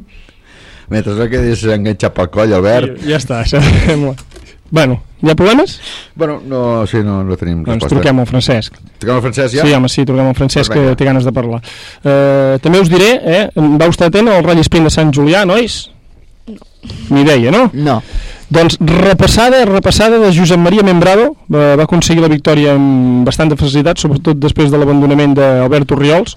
Mentre no quedis enganxat pel coll, Albert. ja està, sembla. Bueno, hi ha problemes? Bueno, no, sí, no, no tenim Doncs resposta. truquem al Francesc. Truquem al Francesc ja? Sí, home, sí, truquem al Francesc Doncs que té ganes de parlar. Uh, també us diré, eh, vau estar atent al Rally Sprint de Sant Julià, nois? Ni idea, no? No. Doncs repassada, repassada de Josep Maria Membrado, va, va aconseguir la victòria amb bastant de facilitat, sobretot després de l'abandonament d'Albert Oriols,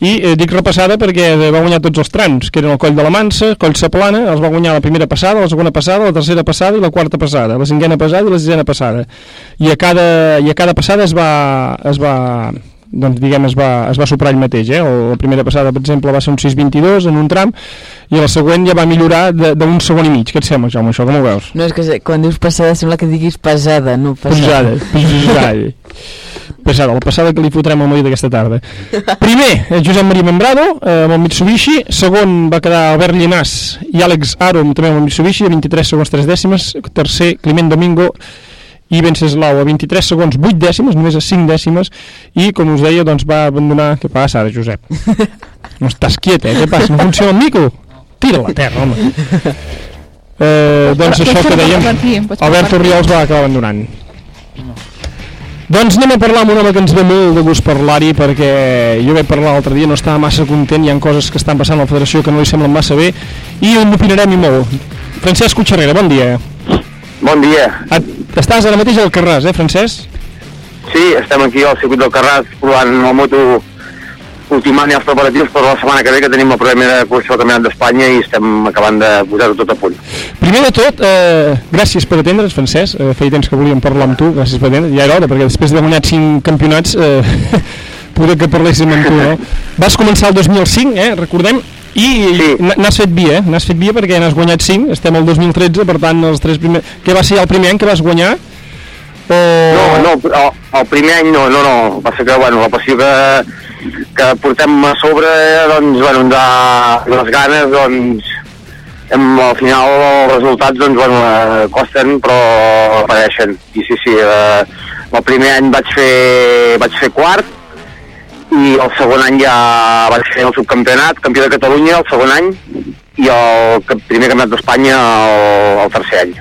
i eh, dic repassada perquè eh, va guanyar tots els trams, que eren el coll de la Mansa, coll Saplana, els va guanyar la primera passada, la segona passada, la tercera passada i la quarta passada, la cinquena passada i la sisena passada. I a cada, i a cada passada es va, es va doncs diguem es va, es va superar ell mateix eh? la primera passada per exemple va ser un 6.22 en un tram i la següent ja va millorar de- d'un segon i mig què et sembla Jaume això, com ho veus? No, és que quan dius passada sembla que diguis pesada, no Pesada, passada. pesada. Pesada, la passada que li fotrem al matí d'aquesta tarda. Primer, eh, Josep Maria Membrado, eh, amb el Mitsubishi. Segon va quedar Albert Llinàs i Àlex Arom, també amb el Mitsubishi, a 23 segons 3 dècimes. Tercer, Climent Domingo i Venceslau a 23 segons 8 dècimes, només a 5 dècimes, i com us deia, doncs va abandonar... Què passa ara, Josep? No estàs quiet, eh? Què passa? No funciona el micro? Tira la terra, home. Eh, doncs això que dèiem, Albert Oriols va acabar abandonant. Doncs anem a parlar amb un home que ens ve molt de gust parlar-hi perquè jo vaig parlar l'altre dia, no estava massa content, hi ha coses que estan passant a la federació que no li semblen massa bé i en opinarem i molt. Francesc Cotxarrera, bon dia. Bon dia. Et, estàs ara mateix al Carràs, eh, Francesc? Sí, estem aquí al circuit del Carràs provant la moto ultimant ja els preparatius per la setmana que ve que tenim la primera cursa del Campionat d'Espanya i estem acabant de posar-ho tot a punt. Primer de tot, eh, gràcies per atendre's, Francesc. Eh, feia temps que volíem parlar amb tu, gràcies per atendre's. Ja era hora, perquè després d'haver guanyat 5 campionats, eh, poder que parléssim amb tu, no? Vas començar el 2005, eh, recordem, i sí. n'has fet via, eh? N'has fet via perquè n'has guanyat 5, estem al 2013, per tant, els tres primers... Què va ser el primer any que vas guanyar? O... No, no, el, el primer any no, no, no, passa que, bueno, la passió que que portem a sobre, doncs, bueno, de, les ganes, doncs, hem, al final els resultats, doncs, bueno, eh, costen, però apareixen. I sí, sí, eh, el primer any vaig fer, vaig fer quart, i el segon any ja vaig fer el subcampionat, campió de Catalunya, el segon any, i el primer campionat d'Espanya el, el tercer any.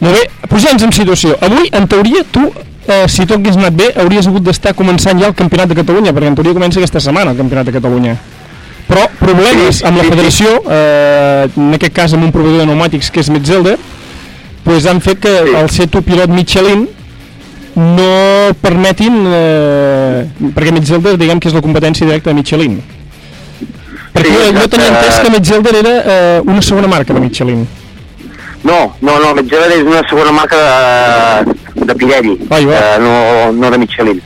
Molt bé, posem-nos en situació. Avui, en teoria, tu, eh, si tot hagués anat bé, hauries hagut d'estar començant ja el Campionat de Catalunya, perquè en teoria comença aquesta setmana el Campionat de Catalunya. Però problemes amb la federació, eh, en aquest cas amb un proveïdor de pneumàtics que és Metzelder, pues han fet que el ser tu pilot Michelin no permetin, eh, perquè Metzelder diguem que és la competència directa de Michelin. Perquè Sí, jo, tenia entès que Metzelder era eh, una segona marca de Michelin. No, no, no, Metzeler és una segona marca de, de Pirelli, eh, no, no de Michelin.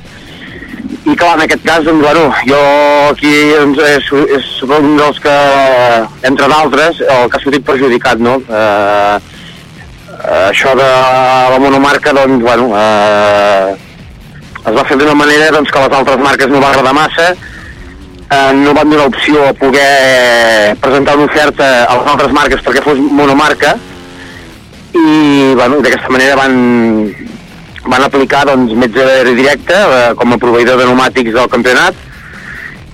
I clar, en aquest cas, doncs, bueno, jo aquí doncs, és, és un dels que, entre d'altres, el que ha sortit perjudicat, no? Eh, eh, això de la monomarca, doncs, bueno, eh, es va fer d'una manera doncs, que les altres marques no va agradar massa, eh, no van donar opció a poder presentar una oferta a les altres marques perquè fos monomarca, i bueno, d'aquesta manera van, van aplicar doncs, Metzeler directe eh, com a proveïdor de pneumàtics del campionat.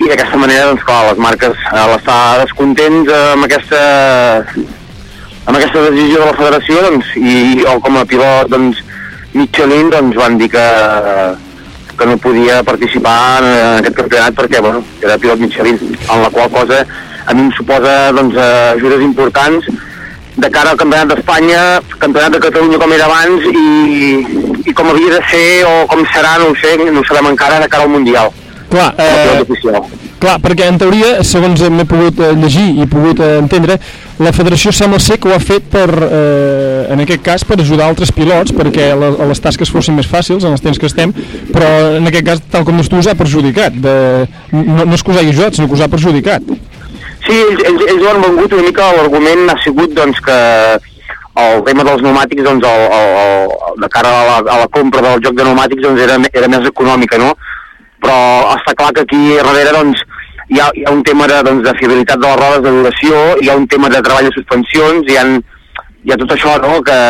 I d'aquesta manera doncs, clar, les marques a l'estar descontents eh, amb aquesta amb aquesta decisió de la federació doncs, i o com a pilot doncs, Michelin doncs, van dir que, que no podia participar en, en aquest campionat perquè bueno, era pilot Michelin en la qual cosa a mi em suposa doncs, eh, ajudes importants de cara al Campionat d'Espanya, Campionat de Catalunya com era abans i, i com havia de ser o com serà, no ho sé, no ho sabem encara de cara al Mundial. Clar, eh... Clar, perquè en teoria, segons m'he pogut eh, llegir i pogut eh, entendre, la federació sembla ser que ho ha fet per, eh, en aquest cas, per ajudar altres pilots, perquè la, les tasques fossin més fàcils en els temps que estem, però en aquest cas, tal com dius tu, us ha perjudicat. De, no, no és que us hagi ajudat, sinó que us ha perjudicat. Sí, ells, ells, ells ho han vengut una mica, l'argument ha sigut doncs, que el tema dels pneumàtics doncs, el, el, el, de cara a la, a la compra del joc de pneumàtics doncs, era, era més econòmica, no? Però està clar que aquí darrere doncs, hi, ha, hi ha un tema de, doncs, de fiabilitat de les rodes de duració, hi ha un tema de treball de suspensions, hi ha, hi ha tot això no? que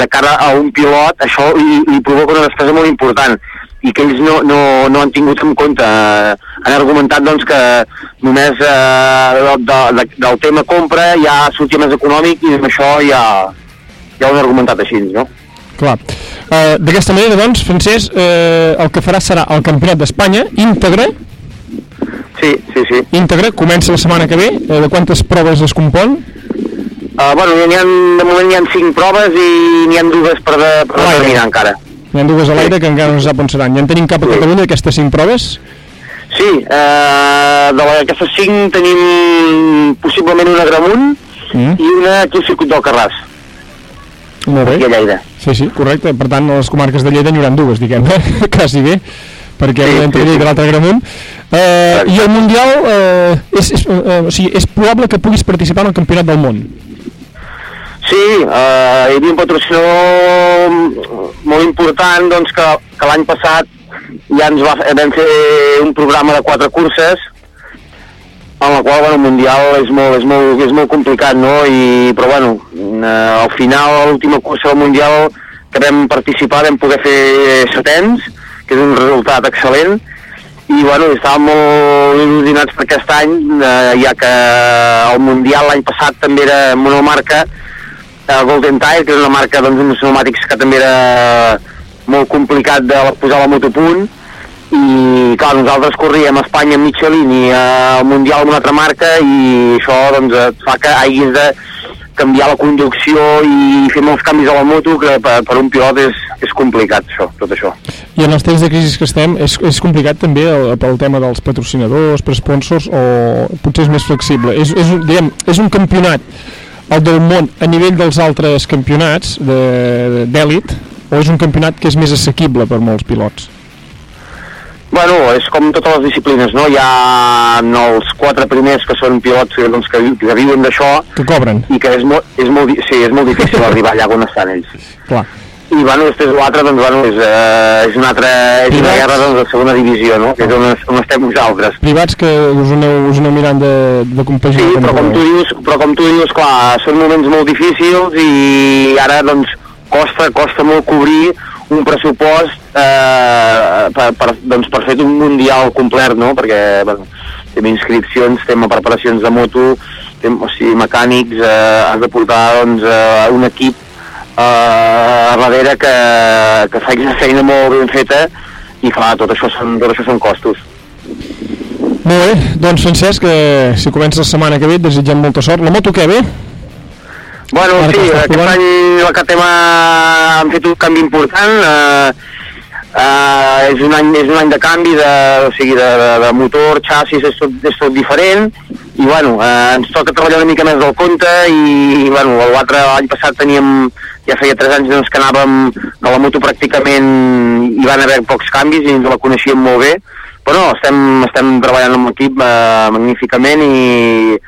de cara a un pilot això li, li provoca una despesa molt important i que ells no, no, no han tingut en compte. Eh, han argumentat doncs, que només eh, de, de, del tema compra ja sortia més econòmic i amb això ja, ja ho han argumentat així, no? Clar. Uh, D'aquesta manera, doncs, Francesc, eh, el que farà serà el Campionat d'Espanya íntegre. Sí, sí, sí. Íntegre, comença la setmana que ve. Eh, de quantes proves es compon? Uh, bueno, n'hi ha, de moment hi ha cinc proves i n'hi ha dues per, de, per determinar encara. N'hi ha dues a l'aire que encara no se sap on seran. Ja en tenim cap a Catalunya d'aquestes cinc proves? Sí, eh, de d'aquestes cinc tenim possiblement una a Gramunt Mm. i una aquí al circuit del Carràs. Molt bé. Aquí a Lleida. Sí, sí, correcte. Per tant, a les comarques de Lleida n'hi haurà dues, diguem-ne, quasi bé, perquè sí, entre Lleida i l'altre Gramunt. Eh, I el Mundial, eh, és, és, eh, o sigui, és probable que puguis participar en el Campionat del Món. Sí, eh, hi havia un patrocinador molt important doncs, que, que l'any passat ja ens va, vam fer un programa de quatre curses en la qual bueno, el Mundial és molt, és molt, és molt complicat, no? I, però bueno, eh, al final, l'última cursa del Mundial que vam participar vam poder fer setens, que és un resultat excel·lent, i bueno, estàvem molt il·lusionats per aquest any, eh, ja que el Mundial l'any passat també era monomarca, eh, Golden Tire, que és una marca doncs, pneumàtics que també era molt complicat de posar la moto a punt, i clar, nosaltres corríem a Espanya amb Michelin i al Mundial amb una altra marca i això doncs et fa que hagis de canviar la conducció i fer molts canvis a la moto que per, per un pilot és, és complicat això, tot això. I en els temps de crisi que estem, és, és complicat també el, el tema dels patrocinadors, per sponsors, o potser és més flexible. És, és, diguem, és un campionat, el del món, a nivell dels altres campionats de- d'èlit, o és un campionat que és més assequible per molts pilots? Bueno, és com totes les disciplines, no? Hi ha els quatre primers que són pilots doncs, que, que viuen d'això Que cobren. i que és molt, és molt, sí, és molt difícil arribar allà on estan ells. Clar. I bueno, després l'altre doncs, bueno, és, eh, és una altra és una guerra doncs, de segona divisió, no? que és on, on estem nosaltres. Privats que us aneu, us aneu mirant de, de compaginar. Sí, però com tu dius, però com tu dius, clar, són moments molt difícils i ara doncs costa, costa molt cobrir un pressupost eh, per, per, doncs, per fer un mundial complet, no? Perquè bueno, fem inscripcions, fem preparacions de moto, fem, o sigui, mecànics, eh, has de portar doncs, eh, un equip a darrere que, que faci una feina molt ben feta i clar, tot això són, tot això són costos. Molt bé, doncs Francesc, que si comença la setmana que ve desitgem molta sort. La moto què bé? Bueno, Ara sí, aquest provant. any el KTM han fet un canvi important. Eh, eh, és, un any, és un any de canvi de, o sigui, de, de, de motor, xassis, és tot, és tot diferent. I bueno, eh, ens toca treballar una mica més del compte i bueno, l'altre l'any passat teníem, ja feia 3 anys doncs, que anàvem a la moto pràcticament hi van haver pocs canvis i ens la coneixíem molt bé. Però no, estem, estem treballant amb l'equip eh, magníficament i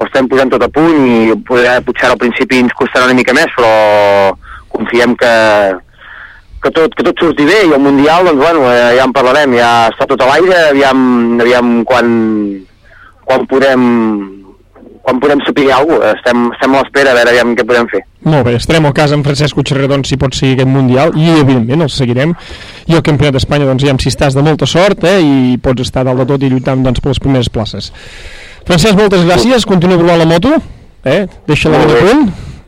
ho estem posant tot a punt i poder, potser al principi ens costarà una mica més, però confiem que, que, tot, que tot surti bé i el Mundial, doncs bueno, eh, ja en parlarem, ja està tot a l'aire, aviam, aviam quan, quan podem quan podem saber alguna cosa, estem, estem a l'espera a veure aviam què podem fer. Molt bé, estarem al cas amb Francesc Cotxerrer, doncs, si pot seguir aquest Mundial, i evidentment el seguirem. I el Campionat d'Espanya, doncs, ja si estàs de molta sort, eh, i pots estar dalt de tot i lluitant, doncs, per les primeres places. Francesc, moltes gràcies, continua provant la moto, eh, deixa-la ben a punt,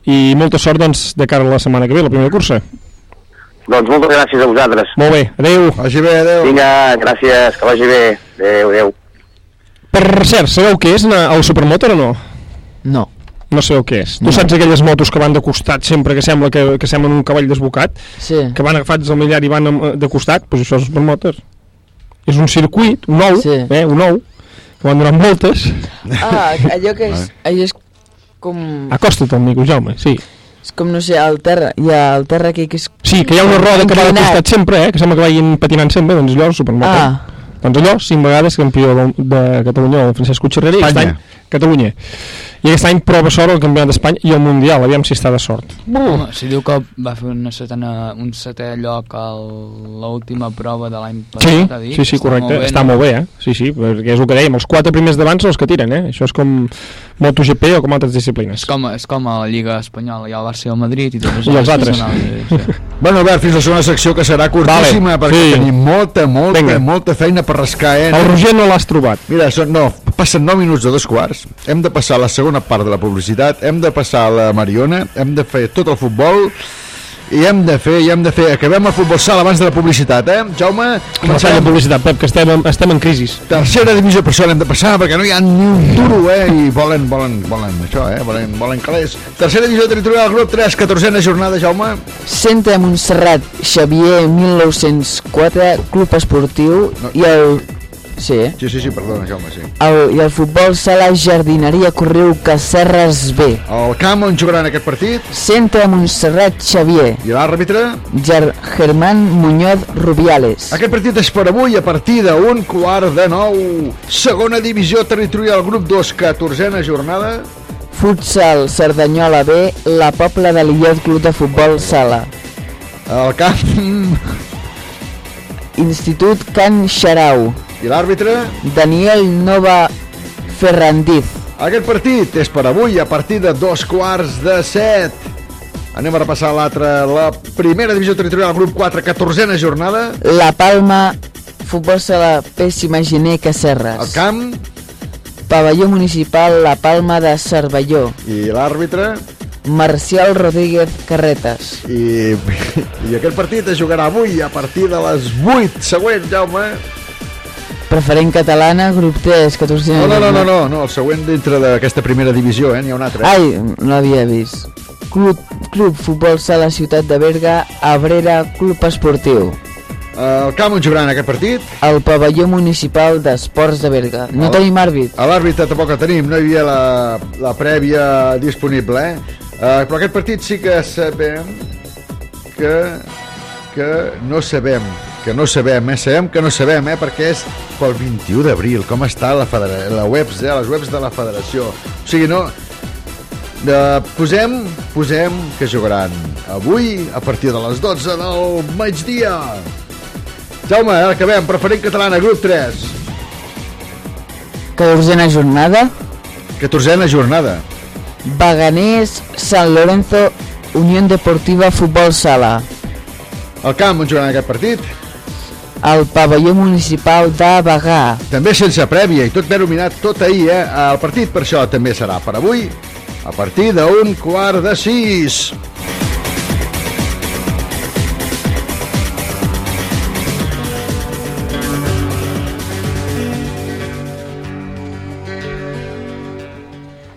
i molta sort, doncs, de cara a la setmana que ve, la primera cursa. Doncs moltes gràcies a vosaltres. Molt bé, adeu. Vagi bé, adeu. Vinga, gràcies, que vagi bé. Adeu, adeu. Per cert, sabeu què és al Supermotor o no? No. No sabeu què és. Tu No. saps aquelles motos que van de costat sempre, que sembla que, que semblen un cavall desbocat? Sí. Que van agafats al millar i van amb- de costat? Doncs pues això és Supermotor. És un circuit, un nou, Sí. eh, un nou, que van donant voltes. Ah, allò que és, allò és com... Acosta't al mico, Jaume, sí. És com, no sé, al terra, hi ha el terra aquí que és... Sí, que hi ha una roda que va de inclinat. costat sempre, eh, que sembla que vagin patinant sempre, doncs allò és Supermotor. Ah. Doncs allò, cinc vegades campió de, de Catalunya, el Francesc Cotxerrer, i aquest any. Catalunya. I aquest any prova sort al Campionat d'Espanya i al Mundial, aviam si està de sort. Home, si diu que va fer una setena, un setè lloc a l'última prova de l'any Sí, passat, ha dit, sí, sí, correcte, molt bé, està no? molt bé, eh? Sí, sí, perquè és el que dèiem, els quatre primers d'abans són els que tiren, eh? Això és com MotoGP o com altres disciplines. És com, és com a la Lliga Espanyola, hi ha el Barça i el Madrid i tots I els altres. són altres, sí. Bueno, Albert, fins a la segona secció que serà curtíssima Vale, perquè sí. tenim molta, molta, Vinga. molta feina per rascar, eh? El Roger no l'has trobat. Mira, són, no, passen 9 minuts de dos quarts, hem de passar la segona part de la publicitat, hem de passar a la Mariona, hem de fer tot el futbol i hem de fer, i hem de fer, acabem el futbol sala abans de la publicitat, eh? Jaume, Començant la publicitat, Pep, que estem, en- estem en crisi. Tercera divisió, per això l'hem de passar, perquè no hi ha ni un duro, eh? I volen, volen, volen això, eh? Volen, volen calés. Tercera divisió territorial, grup 3, 14a jornada, Jaume. Centre Montserrat Xavier 1904, Club Esportiu i el... Sí? Sí, sí, sí, perdona, Jaume, sí. El, I el futbol sala jardineria Correu Cacerres B. El camp on jugaran aquest partit? Centre Montserrat Xavier. I l'àrbitre? Ger Germán Muñoz Rubiales. Aquest partit és per avui a partir d'un quart de nou. Segona divisió territorial, grup 2, 14a jornada. Futsal Cerdanyola B, la Pobla de l'Illot Club de Futbol Sala. El camp... Institut Can Xarau. I l'àrbitre? Daniel Nova Ferrandiz. Aquest partit és per avui a partir de dos quarts de set. Anem a repassar l'altre, la primera divisió territorial, grup 4, 14a jornada. La Palma, Futbol Sala Pes Imaginer Cacerres. El camp? Pavelló Municipal La Palma de Cervelló. I l'àrbitre? Marcial Rodríguez Carretas. I, I aquest partit es jugarà avui a partir de les 8 següent, Jaume. Preferent catalana, grup 3, 14 No, no, no, no, no, no el següent dintre d'aquesta primera divisió, eh? N'hi ha un altre. Ai, no l'havia vist. Club, Club Futbol Sala Ciutat de Berga, Abrera Club Esportiu. El camp on jugaran aquest partit? El pavelló municipal d'Esports de Berga. No El- tenim àrbit. A l'àrbitre tampoc el tenim, no hi havia la, la prèvia disponible, eh? Uh, però aquest partit sí que sabem que, que no sabem, que no sabem, eh? Sabem que no sabem, eh? Perquè és pel 21 d'abril, com està la, federa la webs, eh? les webs de la federació. O sigui, no, Uh, posem, posem que jugaran avui a partir de les 12 del migdia. Jaume, eh, acabem. Preferent catalana, grup 3. 14a jornada. 14a jornada. Baganés, San Lorenzo, Unión Deportiva Futbol Sala. Al camp on jugaran aquest partit? Al pavelló municipal de Bagà. També sense prèvia i tot ben nominat tot ahir, eh? El partit per això també serà per avui a partir d'un quart de sis.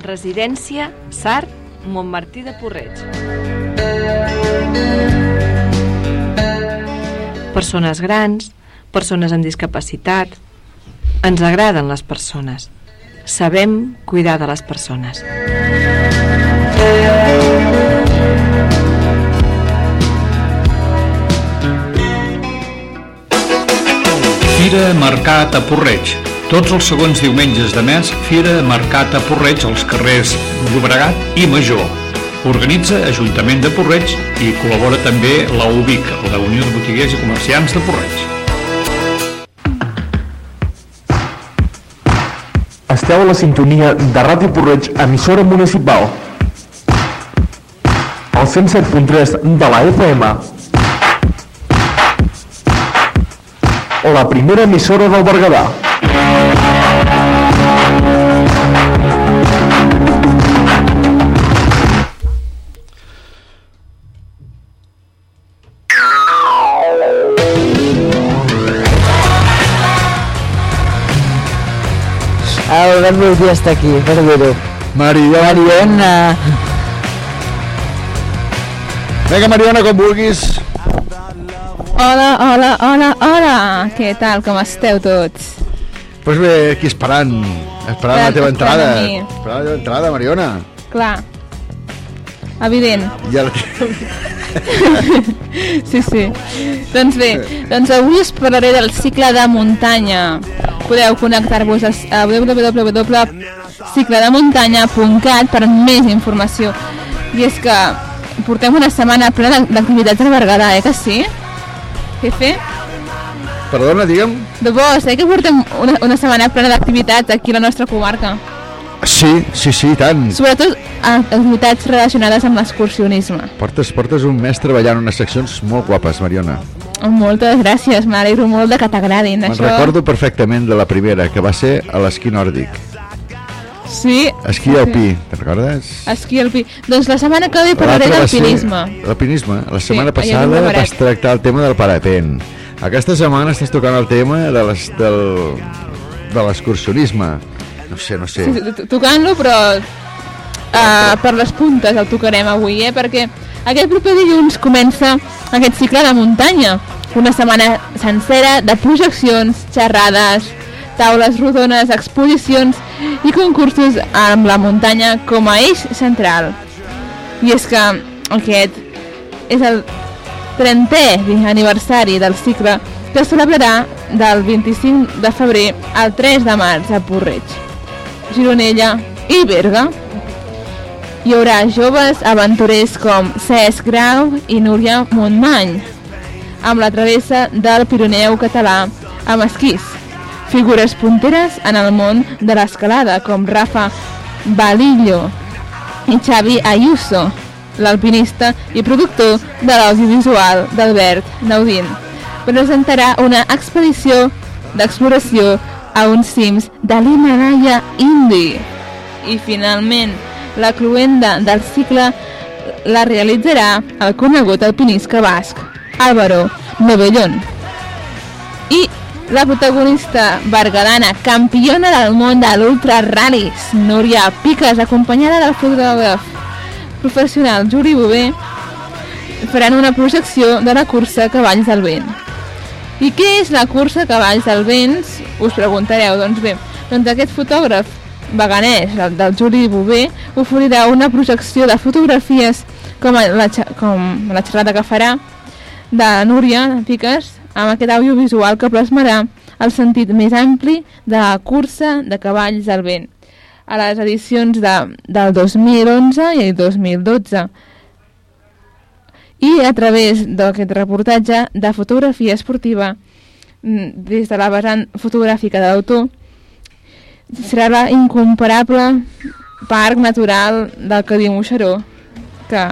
Residència Sart, Montmartí de Porreig. Persones grans, persones amb discapacitat. Ens agraden les persones. Sabem cuidar de les persones. Fira Mercat a Porreig. Tots els segons diumenges de mes, Fira Mercat a Porreig als carrers Llobregat i Major. Organitza Ajuntament de Porreig i col·labora també la UBIC, la Unió de Botiguers i Comerciants de Porreig. Esteu a la sintonia de Ràdio Porreig, emissora municipal. El 107.3 de la FM. La primera emissora del Berguedà. Albert voldria estar aquí, per dir-ho. Mariona. Mariona. Vinga, Mariona, com vulguis. Hola, hola, hola, hola! Què tal, com esteu tots? Doncs pues bé, aquí esperant, esperant la teva entrada. Esperant la teva entrada, Mariona. Clar. Evident. I ara... Sí, sí. Doncs bé, doncs avui us parlaré del cicle de muntanya. Podeu connectar-vos a www.cicledemuntanya.cat per més informació. I és que portem una setmana plena d'activitats al Berguedà, eh que sí? Jefe? Perdona, digue'm. De vos, eh que portem una, una setmana plena d'activitats aquí a la nostra comarca. Sí, sí, sí, i tant. Sobretot activitats relacionades amb l'excursionisme. Portes, portes un mes treballant unes seccions molt guapes, Mariona. Moltes gràcies, m'alegro molt de que t'agradin. Me'n Això... recordo perfectament de la primera, que va ser a l'esquí nòrdic. Sí. Esquí sí. alpí, te'n recordes? Esquí alpí. Doncs la setmana que ve parlaré d'alpinisme. L'alpinisme. La setmana Sí, passada vas tractar el tema del parapent. Aquesta setmana estàs tocant el tema de les, del, de l'excursionisme. No sé, no sé. Sí, to- Tocant-lo, però uh, per les puntes el tocarem avui, eh? Perquè aquest proper dilluns comença aquest cicle de muntanya. Una setmana sencera de projeccions, xerrades, taules rodones, exposicions i concursos amb la muntanya com a eix central. I és que aquest és el 30è aniversari del cicle que es celebrarà del 25 de febrer al 3 de març a Porreig, Gironella i Berga. Hi haurà joves aventurers com Cesc Grau i Núria Montmany, amb la travessa del Pirineu català amb esquís. Figures punteres en el món de l'escalada com Rafa Balillo i Xavi Ayuso, l'alpinista i productor de l'audiovisual d'Albert Naudín, presentarà una expedició d'exploració a uns cims de l'Himalaya indi. I finalment, la cluenda del cicle la realitzarà el conegut alpinista basc, Álvaro Novellón. I la protagonista bergadana, campiona del món de l'Ultra Rallys, Núria Piques, acompanyada del fotògraf professional Juri Bové, faran una projecció de la cursa Cavalls del Vent. I què és la cursa Cavalls del Vent? Us preguntareu. Doncs bé, doncs aquest fotògraf veganès, el del Juli Bové, oferirà una projecció de fotografies com la, com la xerrada que farà de Núria Piques amb aquest audiovisual que plasmarà el sentit més ampli de la cursa de cavalls del vent. a les edicions de, del 2011 i el 2012 i a través d'aquest reportatge de fotografia esportiva mm, des de la vessant fotogràfica de l'autor serà la incomparable parc natural del Cadí Moixeró que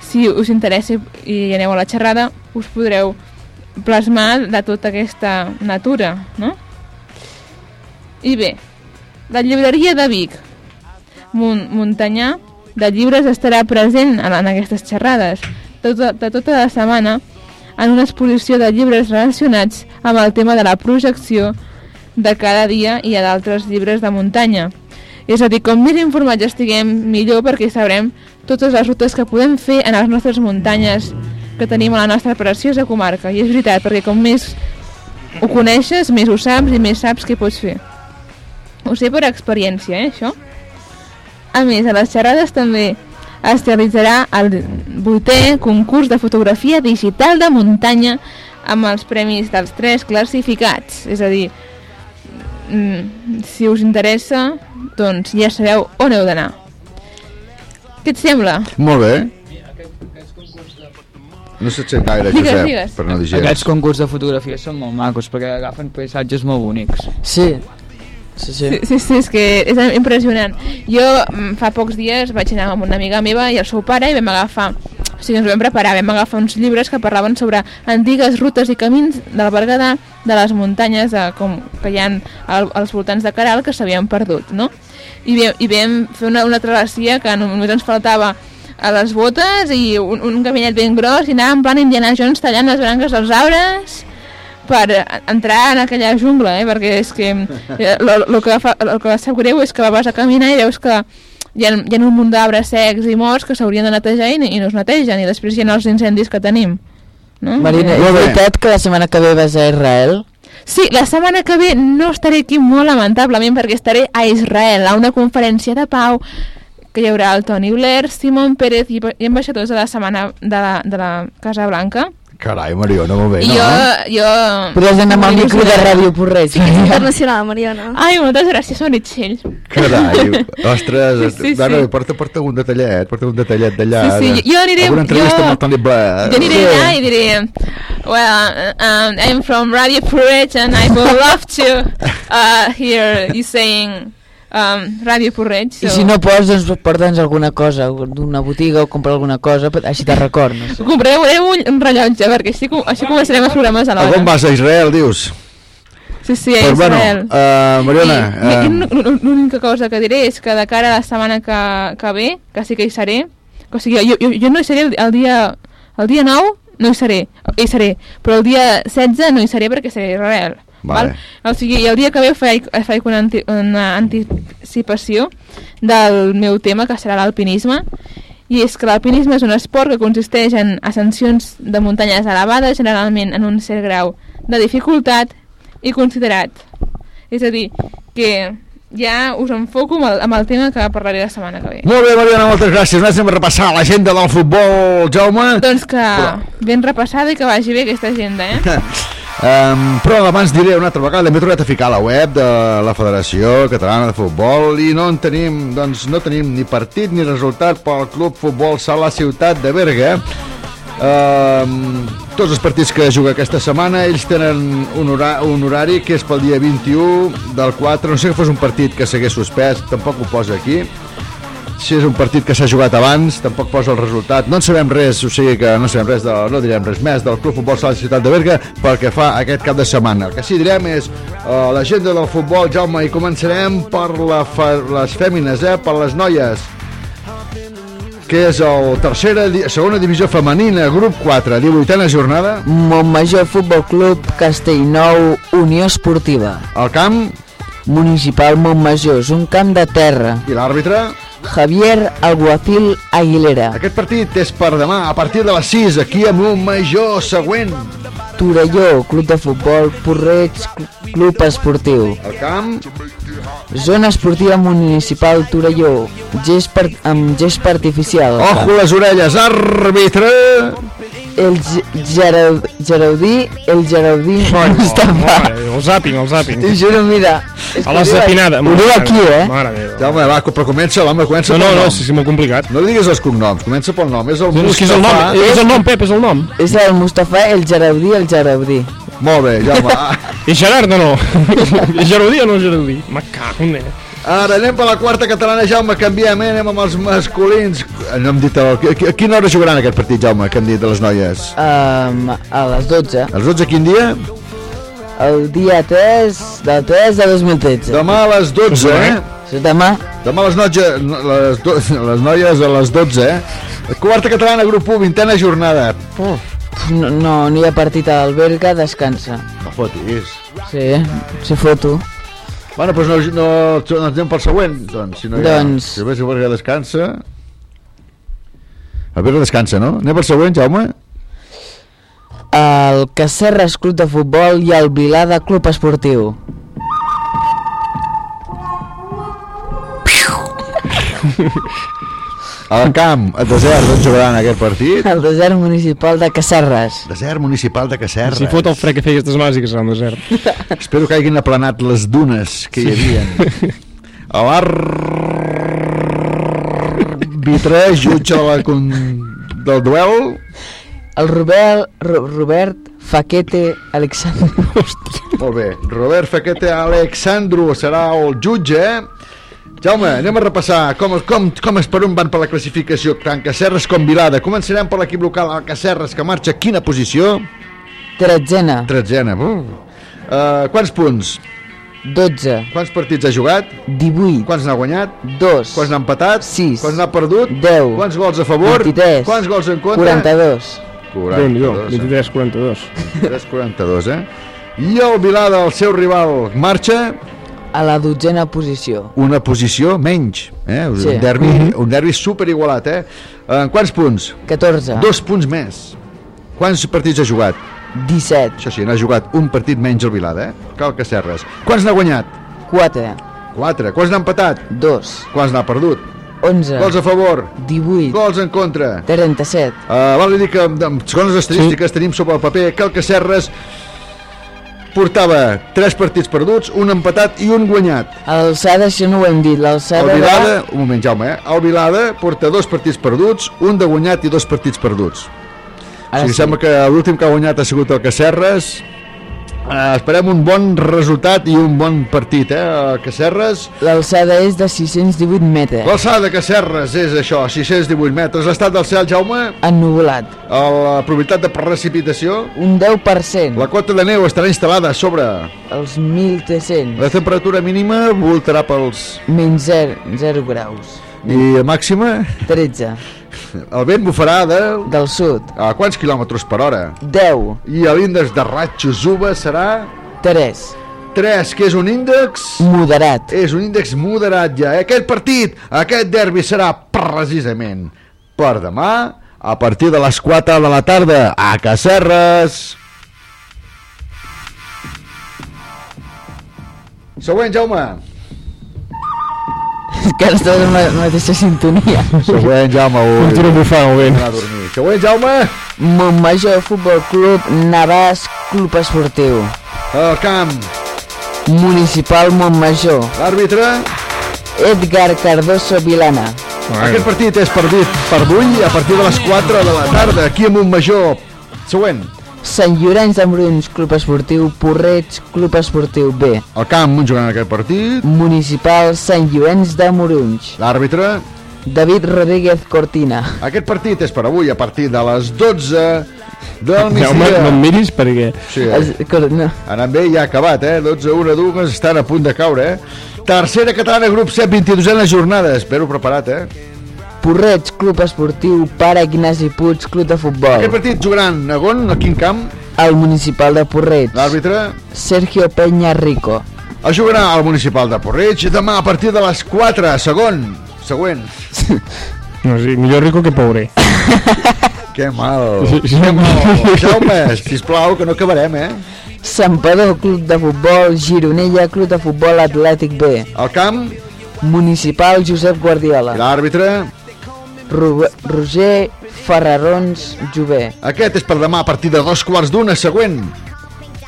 si us interessa i aneu a la xerrada us podreu plasmar de tota aquesta natura no? i bé la llibreria de Vic Mon Montanyà de llibres estarà present en, aquestes xerrades de tota, de tota la setmana en una exposició de llibres relacionats amb el tema de la projecció de cada dia i a d'altres llibres de muntanya. És a dir, com més informats estiguem, millor perquè sabrem totes les rutes que podem fer en les nostres muntanyes que tenim a la nostra preciosa comarca. I és veritat, perquè com més ho coneixes, més ho saps i més saps què pots fer. Ho sé per experiència, eh, això? A més, a les xerrades també es realitzarà el vuitè concurs de fotografia digital de muntanya amb els premis dels tres classificats. És a dir, mm, si us interessa, doncs ja sabeu on heu d'anar. Què et sembla? Molt bé. No sent gaire, Digues, Josep, digues. per no dir gens. Aquests concurs de fotografia són molt macos perquè agafen paisatges molt bonics. Sí, sí, sí. Sí, sí, és que és impressionant. Jo mm, fa pocs dies vaig anar amb una amiga meva i el seu pare i vam agafar, o sigui, ens vam preparar, vam agafar uns llibres que parlaven sobre antigues rutes i camins del Berguedà, de les muntanyes de, com, que hi ha al, als voltants de Caral que s'havien perdut, no? I, vam, I vam fer una, una travessia que només ens faltava a les botes i un, un caminet ben gros i anàvem en plan Indiana Jones tallant les branques dels arbres per entrar en aquella jungla, eh? perquè és que eh, lo, lo, que fa, el que sap greu és que vas a caminar i veus que hi ha, hi ha un munt d'arbres secs i morts que s'haurien de netejar i, i no es netegen i després hi ha els incendis que tenim. No? Marina, és veritat que la setmana que ve vas a Israel? Sí, la setmana que ve no estaré aquí molt lamentablement perquè estaré a Israel a una conferència de pau que hi haurà el Toni Blair, Simon Pérez i, i ambaixadors de la setmana de la, de la Casa Blanca. Carai, Mariona, molt bé, no? jo... jo... Podries anar amb el micro de Ràdio Porreig. Internacional, Mariona. Ai, moltes gràcies, Meritxell. Carai, ostres, Sí, sí, bueno, sí. porta, porta un detallet, porta un detallet d'allà. Sí, sí, jo aniré- Alguna entrevista jo- amb el Toni Blair. Jo aniré allà i diré Well, um, I'm from Radio Porreig and I would love to uh, hear you saying um, Radio Porreig. I si no pots, doncs porta'ns alguna cosa, d'una botiga o comprar alguna cosa, així te record, no sé. Compraré un, un rellotge perquè així, com- així començarem els programes a on l'hora. vas a Israel, dius? Sí, sí, a Pues bueno, Israel. uh, Mariona, uh, l'única cosa que diré és que de cara a la setmana que, que ve, que sí que hi seré, que, o sigui, jo, jo, jo no hi seré el, el dia el dia 9, no hi seré, hi seré, però el dia 16 no hi seré perquè seré a Israel. Vale. Val? O sigui, el dia que ve faig, faig una, anti, una anticipació del meu tema, que serà l'alpinisme, i és que l'alpinisme és un esport que consisteix en ascensions de muntanyes elevades, generalment en un cert grau de dificultat i considerat. És a dir, que ja us enfoco amb el, amb el tema que parlaré la setmana que ve. Molt bé, Mariona, moltes gràcies. Nosaltres anem a repassar l'agenda del futbol, Jaume. Doncs que ben repassada i que vagi bé aquesta agenda, eh? Um, però abans diré una altra vegada, m'he tornat a ficar a la web de la Federació Catalana de Futbol i no en tenim, doncs, no tenim ni partit ni resultat pel Club Futbol Sala Ciutat de Berga. Um, tots els partits que juga aquesta setmana ells tenen un, hora, un horari que és pel dia 21 del 4 no sé que fos un partit que s'hagués suspès tampoc ho posa aquí si és un partit que s'ha jugat abans, tampoc posa el resultat. No en sabem res, o sigui que no sabem res, de, no direm res més del Club Futbol Sala Ciutat de Berga pel que fa aquest cap de setmana. El que sí direm és uh, l'agenda del futbol, Jaume, i començarem per la fa, les fèmines, eh, per les noies que és el tercera, segona divisió femenina, grup 4, 18a jornada. Montmajor Futbol Club Castellnou Unió Esportiva. El camp? Municipal Montmajor, és un camp de terra. I l'àrbitre? Javier Alguacil Aguilera. Aquest partit és per demà, a partir de les 6, aquí a Montmajor, següent. Torelló, Club de Futbol, Porreig, Cl- Club Esportiu. El camp? Zona Esportiva Municipal Torelló, gest per, amb gest artificial. Ojo les orelles, àrbitre! el Ge- Gerau- Geraudí, el Geraudí Mustafa. Mare de Déu, el zapping, el. T'ho juro, mira. és A la zapinada. Ho diu aquí, eh? Mare meva. Jaume, va, però comença, l'home, comença No, pel no, no, sí, sí, molt complicat. No diguis els cognoms, comença pel nom. És el No, és el nom, Mustafa. és el nom, Pep, és el nom. És el Mustafa, el Geraudí, el Geraudí. Molt bé, Jaume. I Gerard o no? És Gerardí o no Gerardí? Me cago en Déu. Ara anem per la quarta catalana, Jaume, canviem, eh? anem amb els masculins. No hem dit el... A a quina hora jugaran aquest partit, Jaume, que hem dit de les noies? Um, a les 12. Els 12 quin dia? El dia 3 del 3 de 2013. Demà a les 12, eh? Sí, demà. Demà les, noia, les, do, les noies a les 12, eh? Quarta catalana, grup 1, vintena jornada. Uf, No, no, no hi ha partit al Berga, descansa. no fotis. Sí, si foto. Bueno, doncs no, no, no ens anem pel següent, doncs. Si no hi ha, Doncs- Si que Berga descansa... El Berga descansa, no? Anem pel següent, Jaume? El Cacerres Club de Futbol i el Vilada Club Esportiu. Al camp, a desert, on jugaran aquest partit? El desert municipal de Cacerres. Desert municipal de Cacerres. Si fot el fred que feia aquestes màsiques serà un desert. Espero que hagin aplanat les dunes que hi havia. A l'àrbitre jutja la con... del duel. El Robert, Ro Robert Faquete Alexandre. Molt bé. Robert Faquete Alexandru serà el jutge, eh? Jaume, anem a repassar com, com, com és per on van per la classificació tant Cacerres com Vilada. Començarem per l'equip local, el Cacerres, que marxa a quina posició? Tretzena. Tretzena. Uh. Uh, quants punts? 12. Quants partits ha jugat? 18. Quants n'ha guanyat? 2. Quants n'ha empatat? 6. Quants n'ha perdut? 10. Quants gols a favor? 23. Quants gols en contra? 42. 42. 42. 23, 42. 3, 42, eh? I el Vilada, el seu rival, marxa A la dotzena posició. una posició menys, eh? Sí. Un derbi, Mhm. un derbi superigualat, eh? En quants punts? 14. Dos punts més. Quants partits ha jugat? 17. Això sí, n'ha jugat un partit menys el Vilada, eh? Cal que Serres. Quants n'ha guanyat? 4. 4. Quants n'ha empatat? 2. Quants n'ha perdut? 11. Gols a favor? 18. Gols en contra? 37. Uh, val a dir que, segons les estadístiques, sí. tenim sobre el paper que el Cacerres portava 3 partits perduts, un empatat i un guanyat. L'alçada, això no ho hem dit, El l'alçada Vilada, un moment, Jaume, eh? El Vilada porta dos partits perduts, un de guanyat i dos partits perduts. Ara o sigui, sí. sembla que l'últim que ha guanyat ha sigut el Cacerres. Uh, esperem un bon resultat i un bon partit, eh? El Cacerres. L'alçada és de 618 metres. L'alçada de Cacerres és això, 618 metres. L'estat del cel, Jaume? Ennuvolat. La probabilitat de precipitació? Un 10%. La quota de neu estarà instal·lada sobre... Els 1.300. La temperatura mínima voltarà pels... Menys 0, 0 graus. I màxima? 13. El vent bufarà de... Del sud. A quants quilòmetres per hora? 10. I l'índex de ratxos UVA serà... 3. 3, que és un índex... Moderat. És un índex moderat ja. Aquest partit, aquest derbi serà precisament per demà a partir de les 4 de la tarda a Cacerres. Següent, Jaume. que ara estàs en la mateixa sintonia. Següent, Jaume. Ui. Cultura bufant. Anar a dormir. Següent, Jaume. Montmajor Futbol Club, Navàs Club Esportiu. El camp. Municipal Montmajor. L'àrbitre. Edgar Cardoso Vilana. Aquest partit és perdit per avui a partir de les 4 de la tarda aquí a Montmajor. Següent. Sant Llorenç de Morunys Club Esportiu, Porreig Club Esportiu B. El camp jugant aquest partit. Municipal Sant Llorenç de Morunys. L'àrbitre. David Rodríguez Cortina. Aquest partit és per avui a partir de les 12 del migdia. no em miris perquè... Sí, eh? no. Anant bé, ja ha acabat, eh? 12, 1, 2, estan a punt de caure, eh? Tercera catalana, grup 7, 22a jornada. Espero preparat, eh? Porreig Club Esportiu, Pare Ignasi Puig Club de Futbol. Aquest partit jugaran a on? A quin camp? El Municipal de Porreig. L'àrbitre? Sergio Peña Rico. Es jugarà al Municipal de Porreig demà a partir de les 4. Segon. Següent. No, sí, millor rico que pobre. Que mal. Sí, sí. Que mal. Jaume, sisplau, que no acabarem, eh? Sampador Club de Futbol, Gironella Club de Futbol Atlètic B. El camp? Municipal Josep Guardiola. L'àrbitre? Ru Roger Ferrarons Jové. Aquest és per demà a partir de dos quarts d'una, següent.